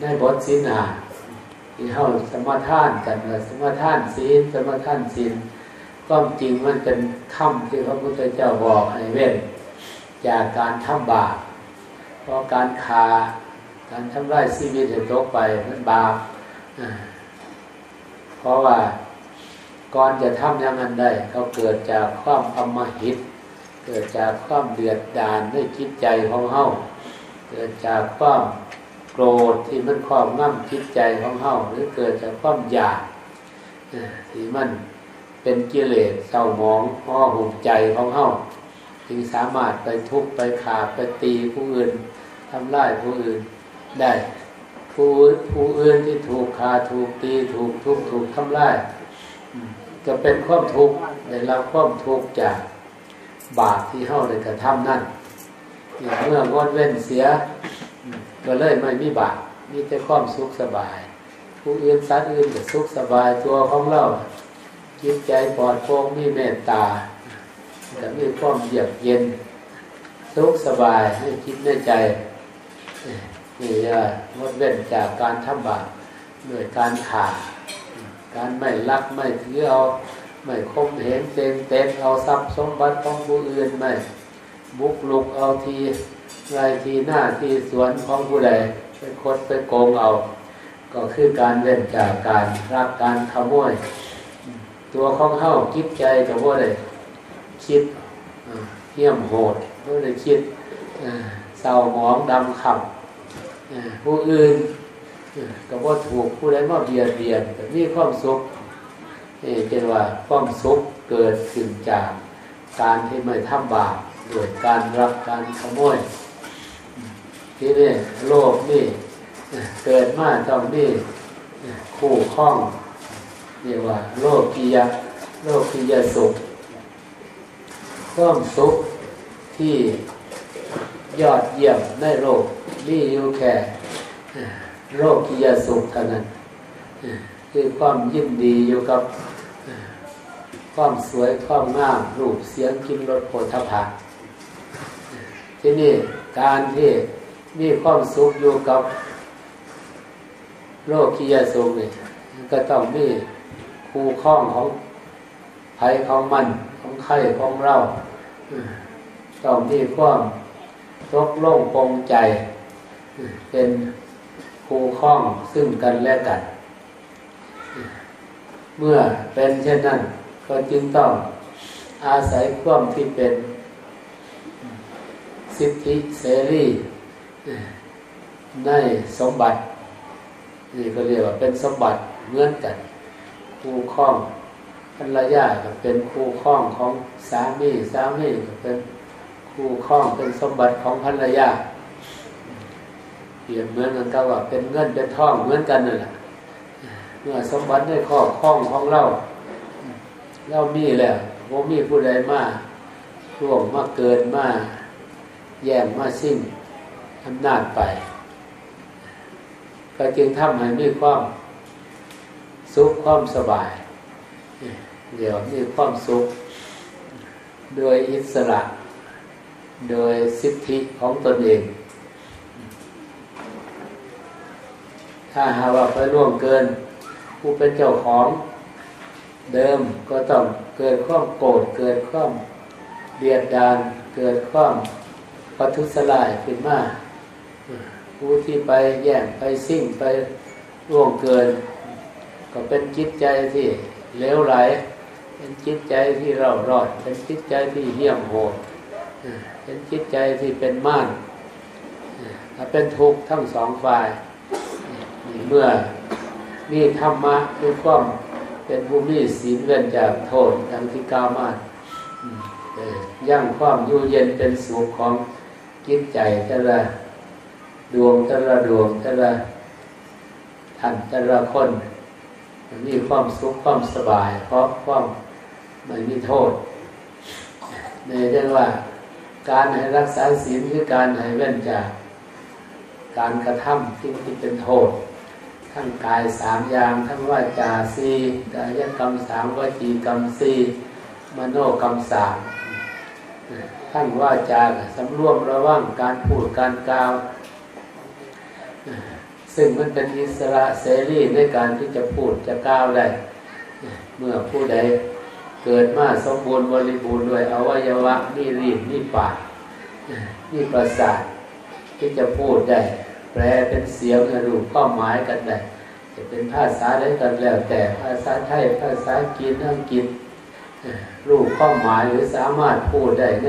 ในบทสินหา ที่เขาสมาทานกันเลยสมาทานศีลสมาทานศีลก็จริงมันเป็นคำที่พระพุทธเจ้าบอกให้เว้นจากการทำบาปเพราะการคาการทำร้ายชีวิตจะตกไปมันบาปเพราะว่าก่อนจะทำอย่างนั้นได้เขาเกิดจากความอมหิต เกิดจากความเดือดดานในจิตใจของเฮาเกิดจากความ รธที่มันครอบงำจิตใจของเฮาหรือเกิดจากความอยากที่มันเป็นกิเลสเศร้าหมองห่อหุ่มใจของเฮาจึงสามารถไปทุบไปขาไปตีผู้อื่นทำร้ายผู้อื่นได้ผู้ผู้อื่นที่ถูกขาถูกตีถูกทุบถูกทำร้ายจะเป็นความทุกข์ในเราความทุกข์จากบาปที่เฮาได้กระทำนั่นเมื่องดเว้นเสีย ก็เลยไม่มีบาปมีแต่ความสุขสบาย ผู้อื่นสัตว์อื่นก็สุขสบายตัวของเราจิตใจปลอดโปร่งมีเมตตาแต่มีความเยือกเย็นสุขสบายให้คิดในใจนี่จะงดเว้นจากการทำบาปด้วยการขาดการไม่รักไม่ถือเอาไม่คมเห็นเต็มเต็มเอาทรัพย์สมบัติของผู้อื่นไม่บุกลุกเอาที ไรทีหน้าทีสวนของผู้ใดไปคดไปโกงเอา ก็คือการเว้นจากการรักการขโมย ตัวของเฮาคิดใจกับว่าได้คิดเหี้ยมโหดว่าได้คิดเศร้าหมองดำขับผู้อื่นก็ว่าถูกผู้ใดมาเบียดเบียนแต่มีความสุขนี่เป็นว่าความสุขเกิดขึ้นจากการที่ไม่ทำบาปโดยการรักการขโมย ที่นี่โลกนี่เกิดมาต้องนี่คู่ข้องเรียกว่า โลกกิยาโลกกิยาสุขความสุขที่ยอดเยี่ยมในโลกนี่อยู่แค่โลกกิยาสุขเท่านั้นคือความยินดีอยู่กับความสวยความงามรูปเสียงกินรสโผฏฐัพพที่นี่การที่ มีความสุขอยู่กับโลกกิยาสุขนี่ก็ต้องมีคู่ข้องของไผ่ของมันของไข่ของเราต้องมีความตกลงปงใจ เป็นคู่ข้องซึ่งกันและกัน เมื่อเป็นเช่นนั้น ก็จึงต้องอาศัยความที่เป็นสิทธิเสรี ในสมบัติ นี่ก็เรียกว่าเป็นสมบัติเหมือนกันคู่ข้องภรรยาก็เป็นคู่ข้องของสามีสามีก็เป็นคู่ข้องเป็นสมบัติของภรรยาเปรียบเหมือนกันก็ว่าเป็นเงินเป็นทองเหมือนกันนั่นแหละเมื่อสมบัติได้ข้อข้องของเราเรามีแล้วโมมีผู้ใดมาร่วมมาเกินมาแย่งมาสิ้น อำนาจไป ก็จึงทำให้มีความสุขความสบาย เดี๋ยวมีความสุข โดยอิสระ โดยสิทธิของตนเอง ถ้าหาว่าไปล่วงเกิน ผู้เป็นเจ้าของเดิมก็ต้องเกิดความโกรธเกิดความเบียดดานเกิดความปัทุสลายขึ้นมา ผู้ที่ไปแย่งไปซิ่งไปร่วงเกิน ก็เป็นจิตใจที่เลวไหล เป็นจิตใจที่เรารอดเป็นจิตใจที่เหี้ยมโหดเห็นจิตใจที่เป็นม่านถ้าเป็นทุกข์ทั้งสองฝ่ายเมื่อมีธรรมะมีความเป็นภูมิศีลเว้นจากโทษดังที่กล่าวมายั่งความอยู่เย็นเป็นสุขของจิตใจแต่ละ ดวงแต่ละดวงแต่ละท่านแต่ละคนมีความสุขความสบายเพราะความไม่มีโทษในเรื่องว่า การให้รักษาศีลคือการให้เว้นจาก การกระทำที่ที่เป็นโทษ ทั้งกายสามอย่างทั้งว่าจาสีกายกรรมสามวจีกรรมสีมโนกรรมสามทั้งว่าจาสำรวมระว่างการพูดการกล่าว ซึ่งมันเป็นอิสระเสรีในการที่จะพูดจะกล่าวได้ เมื่อผู้ใดเกิดมาสมบูรณ์บริบูรณ์ด้วยอวัยวะนี่รีบนี่ปากนี่ประสาทที่จะพูดได้ แปลเป็นเสียงรูปข้อหมายกันได้จะเป็นภาษาได้กันแล้วแต่ภาษาไทยภาษาจีนอังกฤษรูปข้อหมายหรือสามารถพูดได้ใน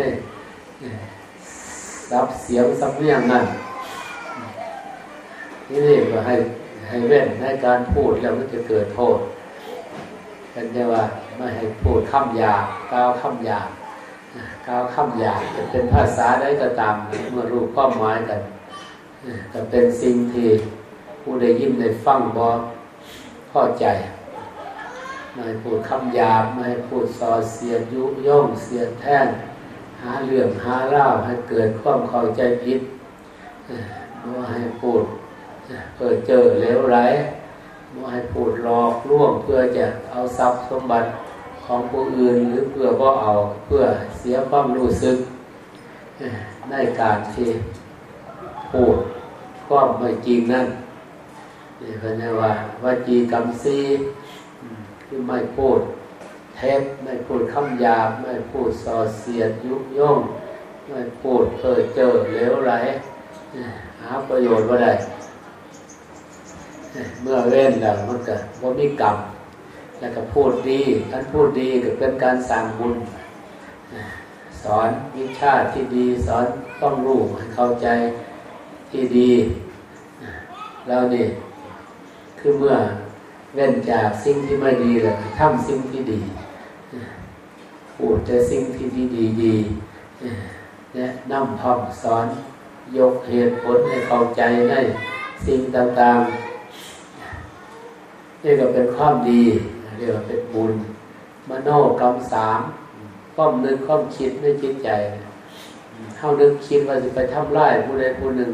รับเสียงสำเนียงนั้น นี่กว่าให้ให้เว้นในการพูดแล้วมันจะเกิดโทษเป็นไงว่าไม่ให้พูดคำหยาบกล่าวคำหยาบกล่าวคำหยาบจะเป็นภาษาได้ก็ตามเมื่อรู้ข้อหมายกันจะเป็นสิ่งที่ผู้ได้ยินได้ฟังบอพอใจไม่พูดคำหยาบไม่พูดส่อเสียดยุย่องเสียดแท่งหาเรื่องหาเล่าให้เกิดความเข้าใจผิดไม่ให้พูด เปิดเจอเลวไรไม่ให้พูดหลอกลวงเพื่อจะเอาทรัพย์สมบัติของผู้อื่นหรือเพื่อว่าเอาเพื่อเสียความรู้สึกในการที่พูดความไม่จริงนั่นนี่เป็นว่าว่าจีกรรมซีคือไม่พูดเท็จไม่พูดคำหยาบไม่พูดส่อเสียดยุย่งไม่พูดเพ้อเจ้อเลวไหลหาประโยชน์ว่าได้ เมื่อเว้นแล้วมันก็ว่ามีกรรมแล้วก็พูดดีท่านพูดดีก็เป็นการสั่งบุญ สอนวิชาที่ดี สอนต้องรู้ให้เข้าใจที่ดีแล้วนี่คือเมื่อเว้นจากสิ่งที่ไม่ดีแล้วทำสิ่งที่ดีพูดแต่สิ่งที่ดีดีดีและนำทอมสอนยกเหตุผลให้เข้าใจในสิ่งต่างๆ นี่ก็เป็นความดีเรียกว่าเป็นบุญมโนกรรมสามความนึกความคิดในจิตใจเท่านึกคิดว่าจะไปทำร้ายผู้ใดผู้หนึ่ง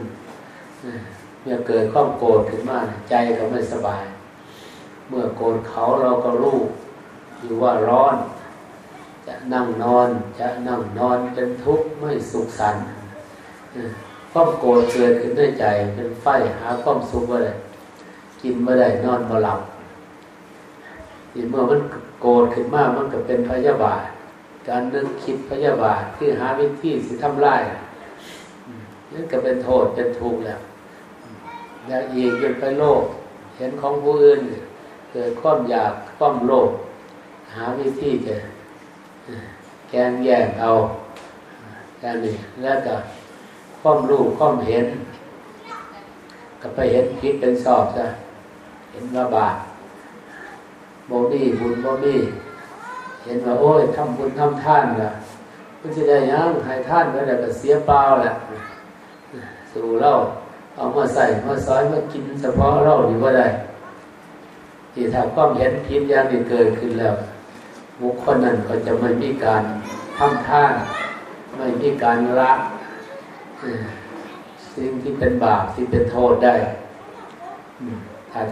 เมื่อเกิดความโกรธขึ้นมาใจก็ไม่สบาย เมื่อโกรธเขาเราก็รู้อยู่ว่าร้อน จะนั่งนอนจะนั่งนอนเป็นทุกข์ไม่สุขสันต์ความโกรธเกิดขึ้นในใจเป็นไฟหาความสุขม่ได้กินไม่ได้นอนไม่หลับ ที่เมื่อมันโกรธขึ้นมากมันก็เป็นพยาบาท การนึกคิดพยาบาทที่หาวิธีสิทำลายนั่นก็เป็นโทษเป็นทุกข์แล้วแล้วอีกจนไปโลภเห็นของผู้อื่นเกิดความอยากความโลภหาวิธีจะแกงแย่งเอาแค่นี้แล้วก็ความรู้ความเห็น ก็ไปเห็นคิดเป็นสอบซะเห็นว่าบาป โมบี้บุญโมบี้เห็นว่าโอ้ยทำบุญทำท่านละมันจะได้ยังให้ท่านก็ได้ก็เสียเปล่าแหละสู่เล่าเอามาใส่มาซอยมากินเฉพาะเราดีว่าได้ที่ถ้าความเห็นผิดอย่างนี้เกิดขึ้นแล้วบุคคลนั้นก็จะไม่มีการทำท่านไม่มีการละสิ่งที่เป็นบาปที่เป็นโทษได้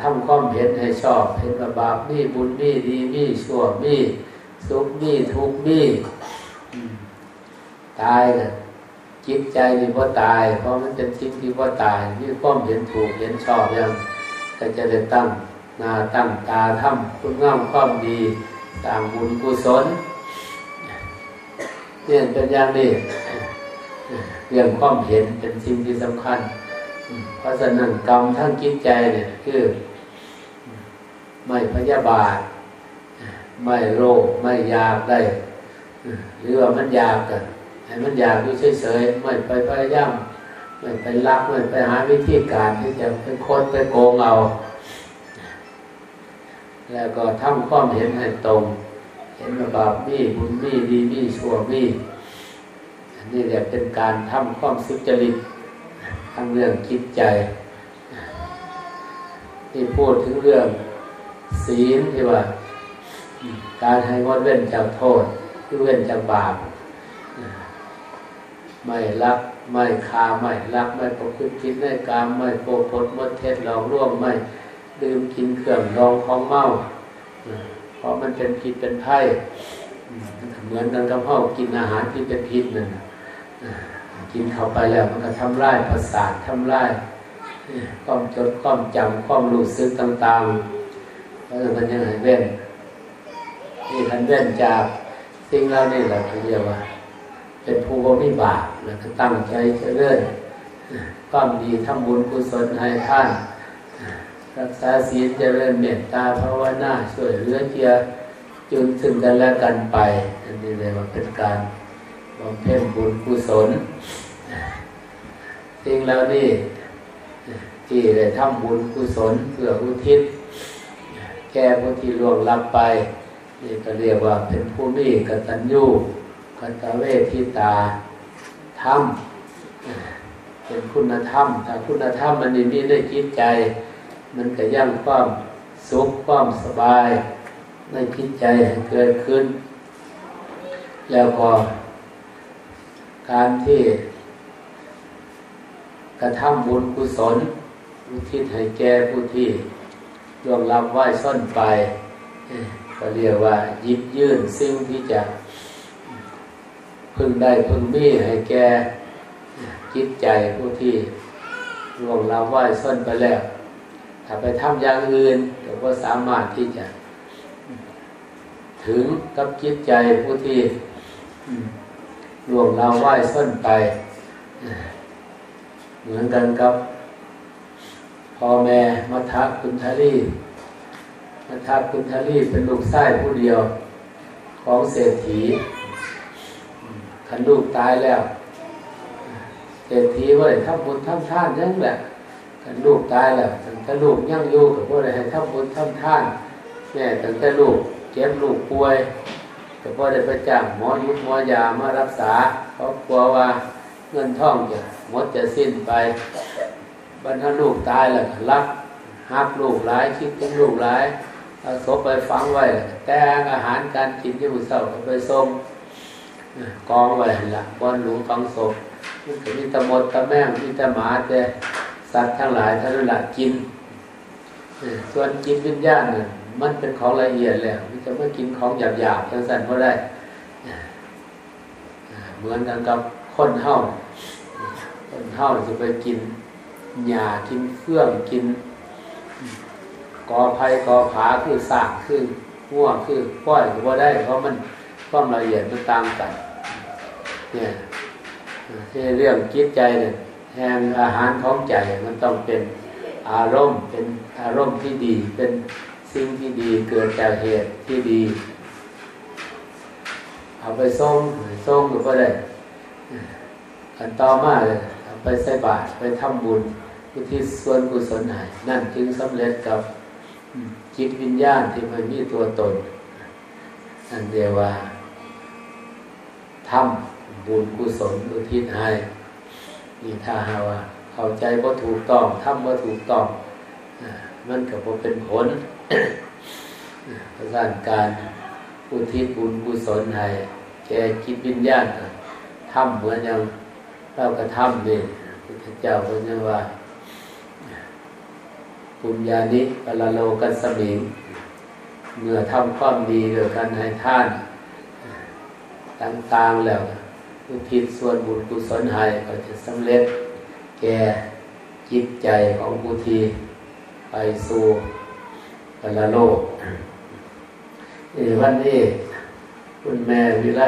ทำความเห็นให้ชอบ เห็นว่าบาปนี่บุญนี่ดีนี่ชั่วนี่สุขนี่ทุกข์นี่ตายเลยจิตใจนี่ว่าตาย เพราะมันเป็นสิ่งที่ว่าตายนี่ความเห็นถูกเห็นชอบยังก็จะได้ตั้งนาตั้งตาทำคุณงามความดีต่างบุญกุศลเนี่ยเป็นอย่างนี้เรื่องความเห็นเป็นสิ่งที่สำคัญ ราะฉะนั้นกรรมทั้งจิตใจเนี่ยคือ ไม่พยาบาท ไม่โรคไม่ยากได้ หรือว่ามันยากกันให้มันอยากอยู่เฉยๆไม่ไปพยายามไม่ไปรักไม่ไปหาวิธีการที่จะไปโคตรไปโกงเอา แล้วก็ทำความเห็นให้ตรง เห็นว่าบาปมีบุญมีดีมีชั่วมีอันนี้แหละเป็นการทำความสุจริต ทั้งเรื่องคิดใจ ที่พูดถึงเรื่องศีลที่ว่า การให้งดเว้นจากโทษคือเว้นจากบาปไม่รักไม่คาไม่รักไม่ประพฤติผิดในกามไม่โกหกมดเท็จหลอกลวงไม่ดื่มกินเครื่องรองของเมาเพราะมันเป็นผิดเป็นไพ่เหมือนกันกับพ่อกินอาหารที่เป็นพิษนั่น กินเข้าไปแล้วมันก็ทำร้ายประสาททำร้ายความจดความจำความรู้สึกต่างๆเพราะฉะนั้นยังไงเว้นนี่ทันเว้นจากสิ่งเหล่านี้แหละเขาเรียกว่า เป็นผู้บ่มีบาปแล้วก็ตั้งใจเจริญความดีทำบุญกุศลให้ท่านรักษาศีลเจริญเมตตาภาวนาช่วยเหลือเจียจุนซึ่งกันและกันไปอันนี้เลยว่าเป็นการบำเพ็ญบุญกุศล สิ่งแล้วนี่ที่ได้ทำบุญกุศลเพื่ออุทิศ แก่ผู้ที่ล่วงลับไปนี่ก็เรียกว่าเป็นผู้มีกตัญญูกตเวทิตาธรรมเป็นคุณธรรมถ้าคุณธรรมมันมีได้จิตใจ มันก็ยั่งความสุขความสบาย ในจิตใจเกิดขึ้น แล้วก็การที่ กระทำบุญกุศลอุทิศให้แก่ผู้ที่ล่วงลับไหว้ซ่อนไปก็เรียกว่ายิบยื่นสิ่งที่จะพึงได้พึงมีให้แก่จิตใจผู้ที่ล่วงลับไหว้ซ่อนไปแล้ว ถ้าไปทำอย่างอื่นก็สามารถที่จะ ถึงกับจิตใจผู้ที่ล่วงเราไหว้ส้นไป เหมือนกันกับพ่อแม่มัทะคุณทารีมัทะคุณทารีเป็นลูกไส้ผู้เดียว ของเศรษฐีขันลูกตายแล้ว เศรษฐีว่าทำบุญทำทานยังแหละขันลูกตายแล้วตั้งแต่ลูกยั่งอยู่กับพวกอะไรให้ทำบุญทำทานแม่ตั้งแต่ลูกเจ็บลูกป่วยแต่พอได้ไปจ้างหมอยุบหมอยามารักษาเพราะกลัวว่าเงินท่องจะ มดจะสิ้นไปบรรทลูกตายแล้วรักฮักลูกหลายคิดถึงลูกหลายเอาศพไปฝังไว้ แต่อาหารการกินที่มุเศร้าไปส่งกองไว้ละบอนหลวงฝังศพมีตะมดตะแม่งมีตะหมาแต่สัตว์ทั้งหลายทั้งนั้นละกินส่วนกินวิญญาณเนี่ยมันเป็นของละเอียดแล้วมันจะไม่กินของหยาบๆทั้งสั้นก็ได้ เหมือนกันกับคนเท่า คนเท่าจะไปกินหญ้ากินเครื่องกินกอไผ่กอผาคือสากคือหัวคือป้อยก็ได้ เพราะมันความละเอียดมันตางกัน เนี่ยที่เรื่องคิดใจเนี่ยแทนอาหารท้องใจมันต้องเป็นอารมณ์เป็นอารมณ์ที่ดี เป็นสิ่งที่ดีเกิดจากเหตุที่ดี เอาไปส่งส่งก็ได้กันต่อมาเลย ไปใส่บาตรไปทำบุญอุทิศส่วนกุศลให้นั่นจึงสำเร็จกับจิตวิญญาณที่มันมีตัวตนนั่นเดียวว่าทำบุญกุศลอุทิศให้นี่ถ้าหาว่าเข้าใจว่าถูกต้องทำว่าถูกต้องมันก็บเป็นผลประสานการอุทิศบุญกุศลให้แก่จิตวิญญาณทำเหมือนอย่าง เรากระทำนี่พุทธเจ้าเพิ่นยังว่าปุญญานิปลโลกัสมิงเมื่อทำความดีเกี่ยวกันให้ท่าน ต่างๆแล้วอุทิศส่วนบุญกุศลให้ก็จะสำเร็จแก่จิตใจของผู้ที่ไปสู่กัลโลกวันนี้คุณแม่วิไล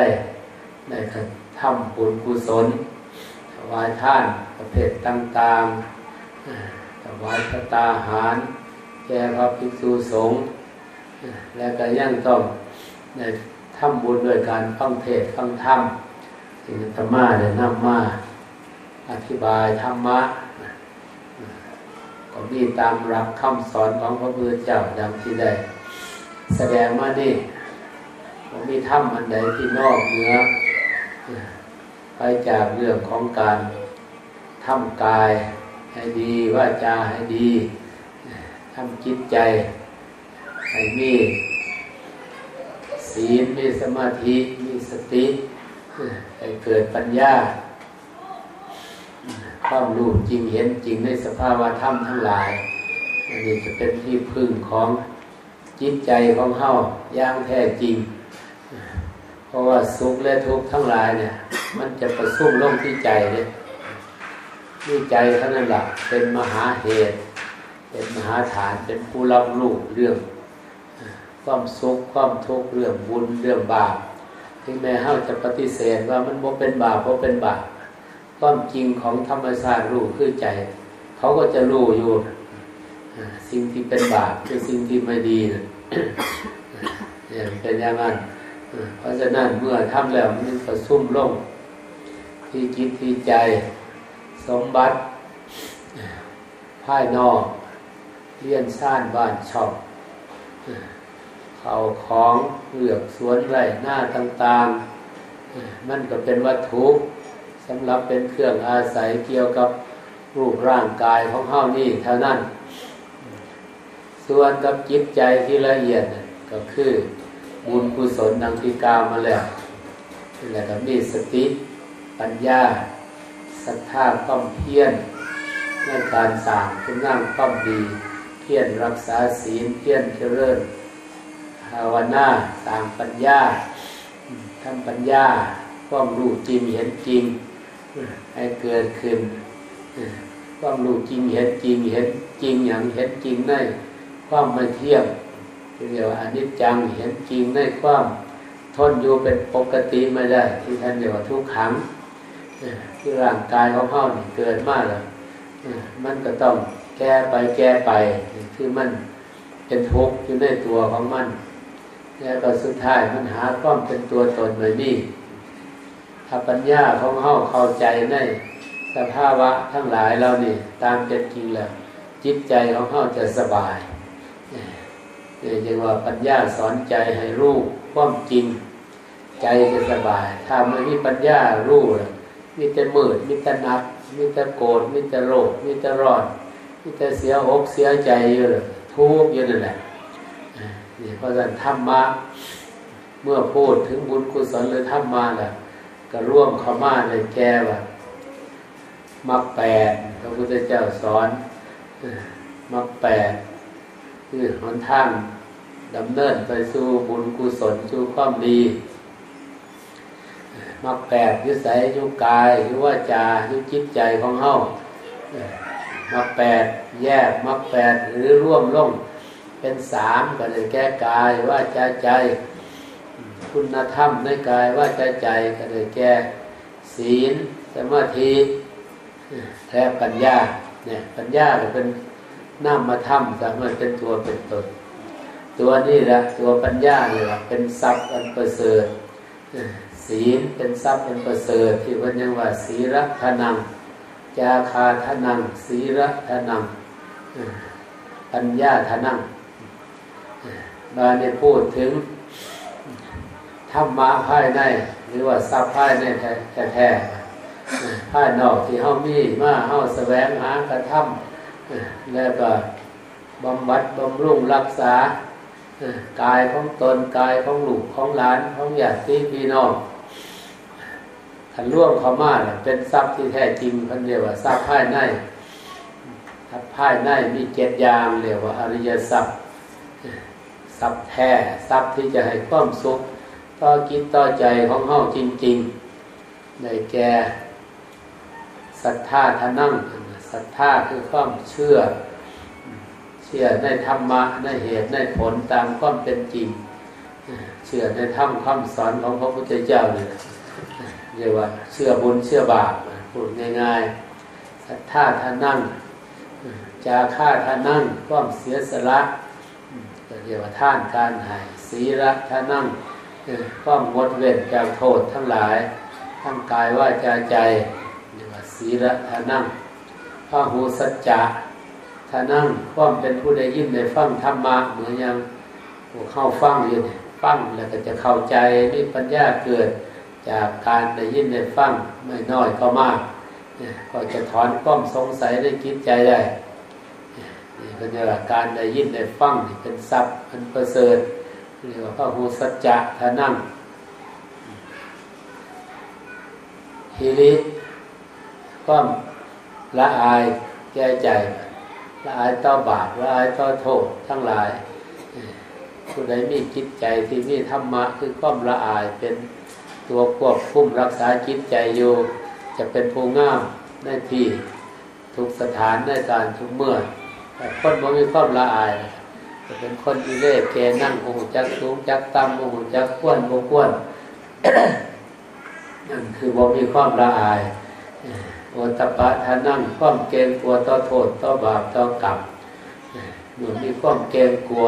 ได้ทำบุญกุศล วายท่านประเภทต่างๆถวายพระตาหาร แก่พระภิกษุสงฆ์และก็ยังต้องได้ทำบุญด้วยการฟังเทศฟังธรรมจึงธรรมะเดินนำมาอธิบายธรรมะก็มีตามหลักคำสอนของพระพุทธเจ้าดังที่ได้แสดงมานี่ผมมีถ้ำอันใดที่นอกเหนือ ไปจากเรื่องของการทำกายให้ดีว่าจาให้ดีทำจิตใจ ให้มีศีลมีสมาธิมีสติให้เกิดปัญญาความรู้จริงเห็นจริงในสภาวะธรรมทั้งหลายอันนี้จะเป็นที่พึ่งของจิตใจของเฮาย่างแท้จริง เพราะว่าสุขและทุกข์ทั้งหลายเนี่ย มันจะประสุ่มลงที่ใจเนี่ยที่ใจเท่านั้นแหละเป็นมหาเหตุ เป็นมหาฐาน เป็นผู้รับรู้เรื่อง ความสุขความทุกข์เรื่องบุญเรื่องบาปที่แม้เฮาจะปฏิเสธว่ามันบ่เป็นบาปบ่เป็นบาปความจริงของธรรมชาติรู้คือใจ เขาก็จะรู้อยู่สิ่งที่เป็นบาปคือสิ่งที่ไม่ดีนะเป็นอย่างนั้นเพราะฉะนั้นเมื่อทำแล้วมันก็ซุ่มลง ที่จิตที่ใจ สมบัติ ภายนอกเลี้ยนซ่านบ้านช่องเขาของเหลือกสวนไรหน้าต่างๆมันก็เป็นวัตถุสำหรับเป็นเครื่องอาศัยเกี่ยวกับรูปร่างกายของเฮานี่เท่านั้น ส่วนกับจิตใจที่ละเอียดก็คือบุญกุศลดังที่กล่าวมาแล้วแล้วก็มีสติ ปัญญาศรัทธาความเพียรในการสร้างคุณงามความดี เพียรรักษาศีลเพียรเจริญภาวนาสร้างปัญญาทำปัญญาความรู้จริงเห็นจริง ให้เกิดขึ้นความรู้จริงเห็นจริงเห็นจริงอย่างเห็นจริงในความไม่เที่ยงเรียกว่าอนิจจังเห็นจริงในความทนอยู่เป็นปกติไม่ได้ ที่ท่านเรียกว่าทุกขัง ที่ร่างกายของเขาเนี่เกิดมากแล้วมันก็ต้องแก้ไปแก้ไปคือมันเป็นทุกข์อยู่ในตัวของมัน แล้วก็สุดท้ายมันหาความเป็นตัวตนไม่มีถ้าปัญญาของเฮาเข้าใจในสภาวะทั้งหลายเรานี่ตามเป็นจริงแล้วจิตใจของเฮาจะสบายนี่จึงว่าปัญญาสอนใจให้รู้ความจริง ใจจะสบาย ถ้าไม่มีปัญญารู้ มีแต่มืดมีแต่นัก มีแต่โกรธมีแต่โลภมีแต่ร้อนมีแต่เสียอกเสียใจอยู่เลยทุกข์อยู่นั่นแหละนี่เพราะฉะนั้นธรรมะเมื่อพูดถึงบุญกุศลหรือธรรมะแหละก็ร่วมเข้ามาในแก้ว่ามักแปดพระพุทธเจ้าสอนมักแปดคือหนทางดำเนินไปสู่บุญกุศลสู่ความดี มักแปดยุสัยยุกายยุว่าจายุจิตใจของเฮามักแปดแยกมักแปดหรือร่วมลงเป็นสามก็เลยแก้กายว่าจใจ คุณธรรมในกายว่าใจใจก็เลยแก่ศีลสมาธิแทบปัญญาเนี่ยปัญญาก็เป็นน้ามาทำสามารถเป็นตัวเป็นตน ตัวนี้แหละตัวปัญญาเนี่ยเป็นทรัพย์อันประเสริฐ ศีลเป็นทรัพย์อันประเสริฐที่วันยังว่าศีระทนังจาคาทนังศีระทนังปัญญาทนังบาเนี่ยพูดถึงธรรมะภายใน หรือว่าทรัพย์ภายในแท้ๆภายนอกที่เฮามีมาเฮาแสวงหากระทำแล้วก็บำบัดบำรุงรักษากายของตนกายของลูกของหลานของญาติพี่น้อง ขันร่วมเขามาเป็นทรัพย์ที่แท้จริงพันเรียกว่าทรัพย์ภายในทรัพย์ภายในมีเจ็ดอย่างเรียกว่าอริยทรัพย์ทรัพย์แท้ทรัพย์ที่จะให้ความสุขต่อกิจต่อใจของเฮาจริงๆในแก่ศรัทธาทานั่งศรัทธาคือความเชื่อ เชื่อในธรรมะในเหตุในผลตามความเป็นจริง เชื่อในธรรมคำสอนของพระพุทธเจ้าเลย เรียกว่าเชื่อบุญเชื่อบาปพูดง่ายๆศรัทธาทานั่งจาค่าทานั่งความเสียสละเรียกว่าท่านการหายศีระทานั่งความงดเว้นจากโทษทั้งหลายทั้งกายว่าจาใจเรียกว่าศีลทานั่งพระหูสัจจะทานั่งความเป็นผู้ได้ยินได้ฟังธรรมะเหมือนอย่างเข้าฟังอยู่ฟังแล้วก็จะเข้าใจมีปัญญาเกิด จากการได้ยินได้ฟังไม่น้อยก็มากก็จะถอนความสงสัยในจิตใจได้นี่ก็เรียกว่าการได้ยินได้ฟังนี่เป็นทรัพย์อันประเสริฐเรียกว่าพระหูสัจจะทานั่งฮิริความละอายแก้ใจละอายต่อบาปละอายต่อโทษทั้งหลายผู้ใดมีจิตใจที่มีธรรมะคือความละอายเป็น ตัวควบคุมรักษาจิตใจอยู่ จะเป็นผู้งามในที่ทุกสถานในการทุกเมื่อแต่คนบ่มีความละอาย จะเป็นคนที่เล่เกนั่งโอ้จักสูงจักต่ำโอ้จักข้วนโมข้วนนั่นคือบ่มีความละอายโอตปะทานั่งความเกรงกลัวต่อโทษต่อบาปต่อกรรมหนูมีความเกรงกลัว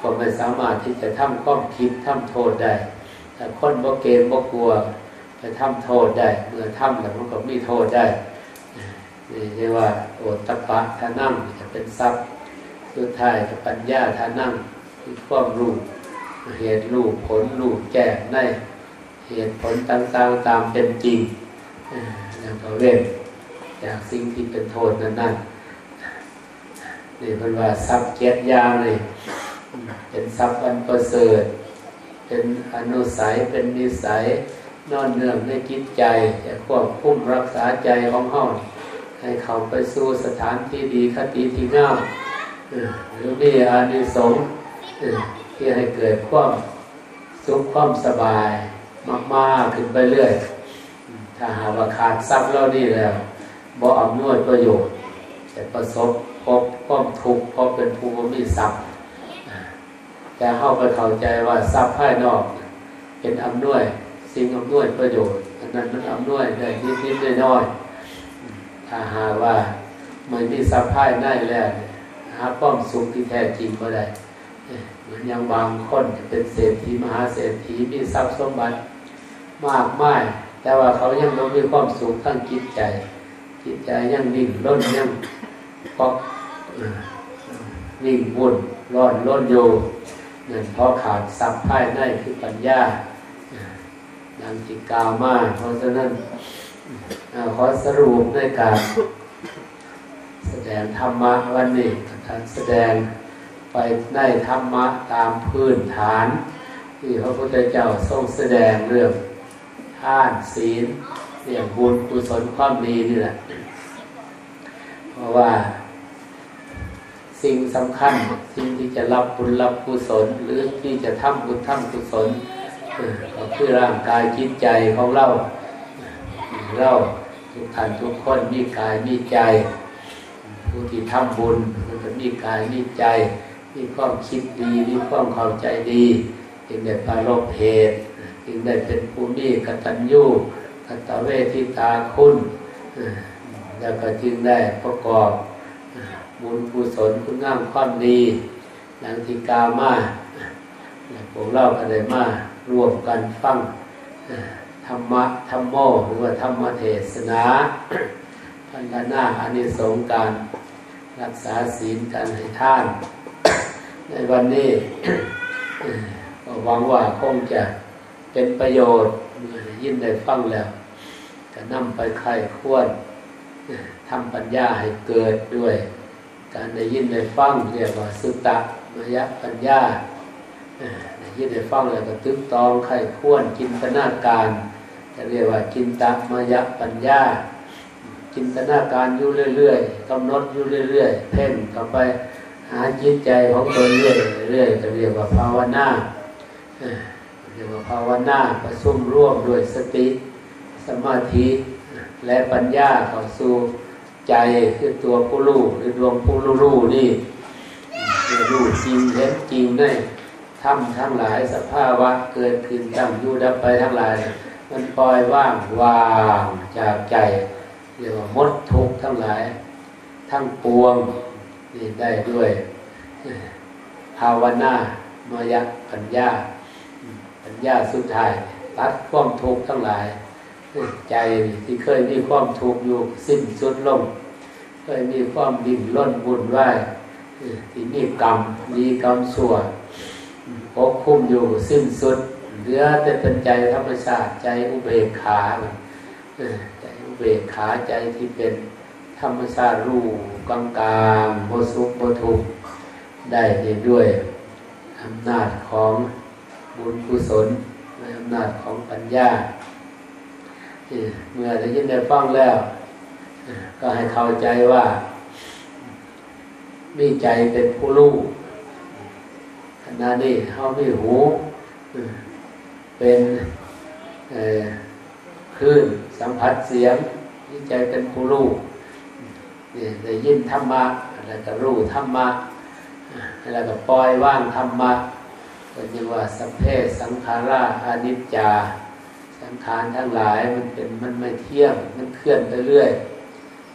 ก็ไม่สามารถที่จะทำความคิดทำโทษได้ คนบ่เกรงบ่กลัวจะทำโทษได้ เมื่อทำแล้วมันก็มีโทษได้นี่เรียกว่าโอตปะทานั่งจะเป็นทรัพย์สุดท้ายจะปัญญาทานั่งคือความรู้เหตุรู้ผลรู้แจ้ได้เหตุผลต่างๆตามเป็นจริงแล้วก็เว้นจากสิ่งที่เป็นโทษนั้นนั่นนี่เป็นว่าทรัพย์เกียรติยาเลยเป็นทรัพย์อันประเสริฐ เป็นอนุสัยเป็นนิสัยนอนเนื่องในจิตใจจะควบคุมรักษาใจของเฮาให้เขาไปสู่สถานที่ดีคติที่งามหรือมีอานิสงส์ที่ให้เกิดความสุขความสบายมากๆขึ้นไปเรื่อย ถ้าหาว่าขาดทรัพย์เรานี่แล้วบ่อำนวยประโยชน์จะประสบพบความทุกข์เพราะเป็นผู้มีทรัพย์ แต่เข้าไปเข้าใจว่าทรัพย์ภายนอกเป็นอำนวย สิ่งอำนวยประโยชน์อันนั้นมันอำนวยได้นิดๆน้อยๆถ้าหาว่าไม่มีทรัพย์ภายในแล้วหาความสุขที่แท้จริงก็ได้เหมือนอย่างบางคนเป็นเศรษฐีมหาเศรษฐีมีทรัพย์สมบัติมากมายแต่ว่าเขายังไม่มีความสุขทั้งจิตใจ จิตใจยังนิ่งล้นยังปอกนิ่งวุ่นร้อนล้นอยู่ นั่นเพราะขาดทรัพย์ภายในคือปัญญาดังจิตกาวมาก เพราะฉะนั้นขอสรุปในการแสดงธรรมะวันนี้การแสดงไปในธรรมะตามพื้นฐาน ที่พระพุทธเจ้าทรงแสดงเรื่องทานศีลเรื่องบุญกุศลความดีนี่แหละเพราะว่า สิ่งสำคัญ สิ่งที่จะรับบุญรับกุศล หรือที่จะทำบุญทำกุศลก็คือร่างกายจิตใจของเราเราทุกท่านทุกคนมีกายมีใจ ผู้ที่ทำบุญมันก็มีกายมีใจ มีความคิดดีมีความเข้าใจดีจึงได้ปรารบเหตุจึงได้เป็นผู้มีกตัญญูกตเวทิตาคุณแล้วก็จึงได้ประกอบ บุญกุศลคุณงามความดีดังทีกามาพวกเราก็ได้มาร่วมกันฟังธรรมะธรรมโมหรือว่าธรรมเทศนาพัฒนาอานิสงส์การรักษาศีลการให้ท่าน ในวันนี้ก็หวังว่าคงจะเป็นประโยชน์ยินได้ฟังแล้วจะนำไปไข้ควรทำปัญญาให้เกิดด้วย การได้ยินได้ฟังเรียกว่าสุตะมยปัญญาได้ยินได้ฟังแล้วก็ตึกตองไข้ควรจินตนาการจะเรียกว่าจินตมยปัญญาจินตนาการอยู่เรื่อยๆกำหนดอยู่เรื่อยๆเพ่งเข้าไปหาจิตใจของตัวเรื่อยเรื่อยจะเรียกว่าภาวนาเรียกว่าภาวนาประชุมร่วมด้วยสติ สมาธิและปัญญาเข้าสู่ ใจคือตัวผู้รู้หรือดวงผู้รู้นี่รู้จริงเห็นจริงได้ทำทั้งหลายสภาวะเกิดขึ้นตั้งอยู่ดับไปทั้งหลาย มันปล่อยว่างวางจากใจเรียกว่ามดทุกทั้งหลาย ทั้งปวงนี่ได้ด้วยภาวนามายปัญญา ปัญญาสุดท้ายตัดความทุกข์ทั้งหลาย ใจที่เคยมีความทุกข์อยู่สิ้นสุดลง เคยมีความดิ้นรนบุญไหวที่มีกรรมมีกรรมชั่วปกคุมอยู่สิ้นสุดเหลือแต่เป็นใจธรรมชาติใจอุเบกขาใจอุเบกขาใจที่เป็นธรรมชาติรู้กลางกลางโมสุขโมทุกได้ด้วยอำนาจของบุญกุศลอำนาจของปัญญา เมื่อได้ยินได้ฟังแล้ว ก็ให้เข้าใจว่า มีใจเป็นผู้รู้ขณะนี้เขามีหู เป็นคลื่นสัมผัสเสียงมีใจเป็นผู้รู้ได้ยินธรรมะแล้วก็รู้ธรรมะแล้วก็ปล่อยว่างธรรมะก็เรียกว่าสัพเพสังขาราอนิจจา สังขารทั้งหลายมันเป็นมันไม่เที่ยงมันเคลื่อนไปเรื่อย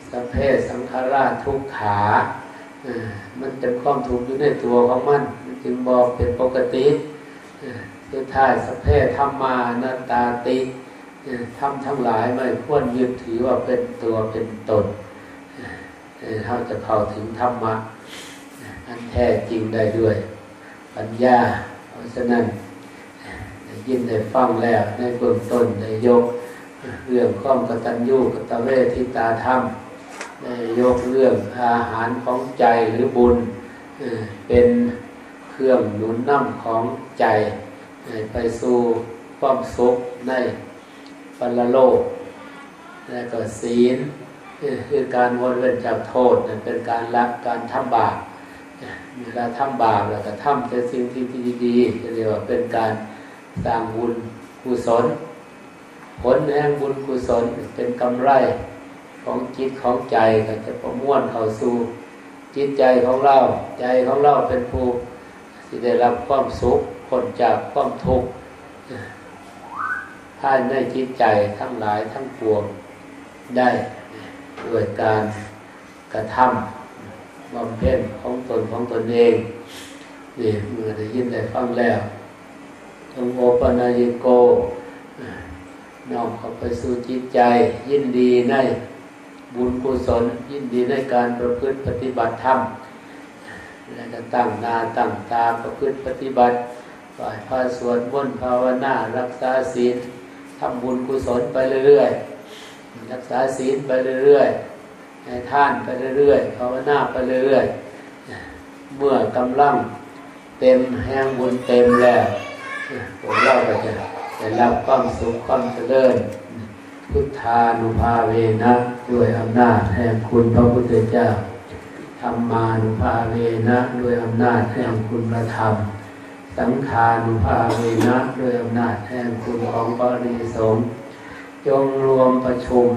สัพเพสังขาราทุกขามันเป็นความทุกข์อยู่ในตัวของมันมันจึงบอกเป็นปกติสุดท้ายสัพเพธรรมานาตาติทำทั้งหลายไม่ควรยึดถือว่าเป็นตัวเป็นตนเราจะเข้าถึงธรรมะอันแท้จริงได้ด้วย ปัญญา เพราะฉะนั้น ยินได้ฟังแล้วในเบื้องต้นได้ยก เรื่องข้อมกตัญญูกตเวทิตาธรรมได้ยกเรื่องอาหารของใจหรือบุญเป็นเครื่องหนุนน้ำของใจ ไปสู่ความสุขในปัลโลก และก็ศีลคือการวนเว้นจากโทษเป็นการละการทำบาปเวลาทำบาปแล้วก็ทำแต่สิ่งที่ดีๆเรียกว่าเป็นการ สร้างบุญกุศล ผลแห่งบุญกุศลเป็นกำไรของจิตของใจก็จะประมวลเข้าสู่จิตใจของเรา ใจของเราเป็นผู้ที่ได้รับความสุขพ้นจากความทุกข์ภายในจิตใจทั้งหลายทั้งปวงได้ด้วยการกระทำบำเพ็ญของตนของตนเองนี่เมื่อได้ยินได้ฟังแล้ว จงโอปนายโกน้อมเข้าไปสู่จิตใจ ยินดีในบุญกุศล ยินดีในการประพฤติปฏิบัติธรรมและจะตั้งนาตั้งตาประพฤติปฏิบัติฝ่ายพาสวดมนต์ภาวนารักษาศีลทำบุญกุศลไปเรื่อยๆรักษาศีลไปเรื่อยๆให้ท่านไปเรื่อยๆภาวนาไปเรื่อยๆเมื่อกำลังเต็มแห้งบุญเต็มแล้ว พวกเราก็จะได้รับความสุขความเจริญพุทธานุภาเวนะด้วยอำนาจแห่งคุณพระพุทธเจ้าธรรมานุภาเวนะด้วยอำนาจแห่งคุณพระธรรม สังขานุภาเวนะด้วยอำนาจแห่งคุณของปริสงจงรวมประชุม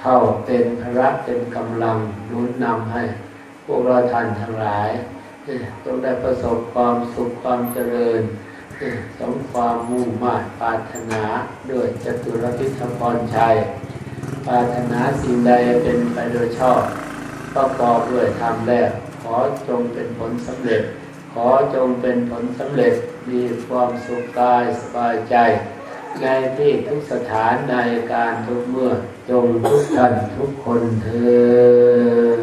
เข้าเป็นพระเป็นกำลังนุนนำให้ พวกเราท่านทั้งหลายต้องได้ประสบความสุขความเจริญ สมความมุ่งมา่นปรารถนาด้วยจตุรพิธพรชัยปรารถนาสิ่งใดเป็นไปโดยชอบประกอบด้วยธรรมแล้วขอจงเป็นผลสำเร็จ ขอจงเป็นผลสำเร็จมีความสุขกายสบายใจ ในที่ทุกสถานในการทุกเมื่อจงทุกท่านทุกคนเถิด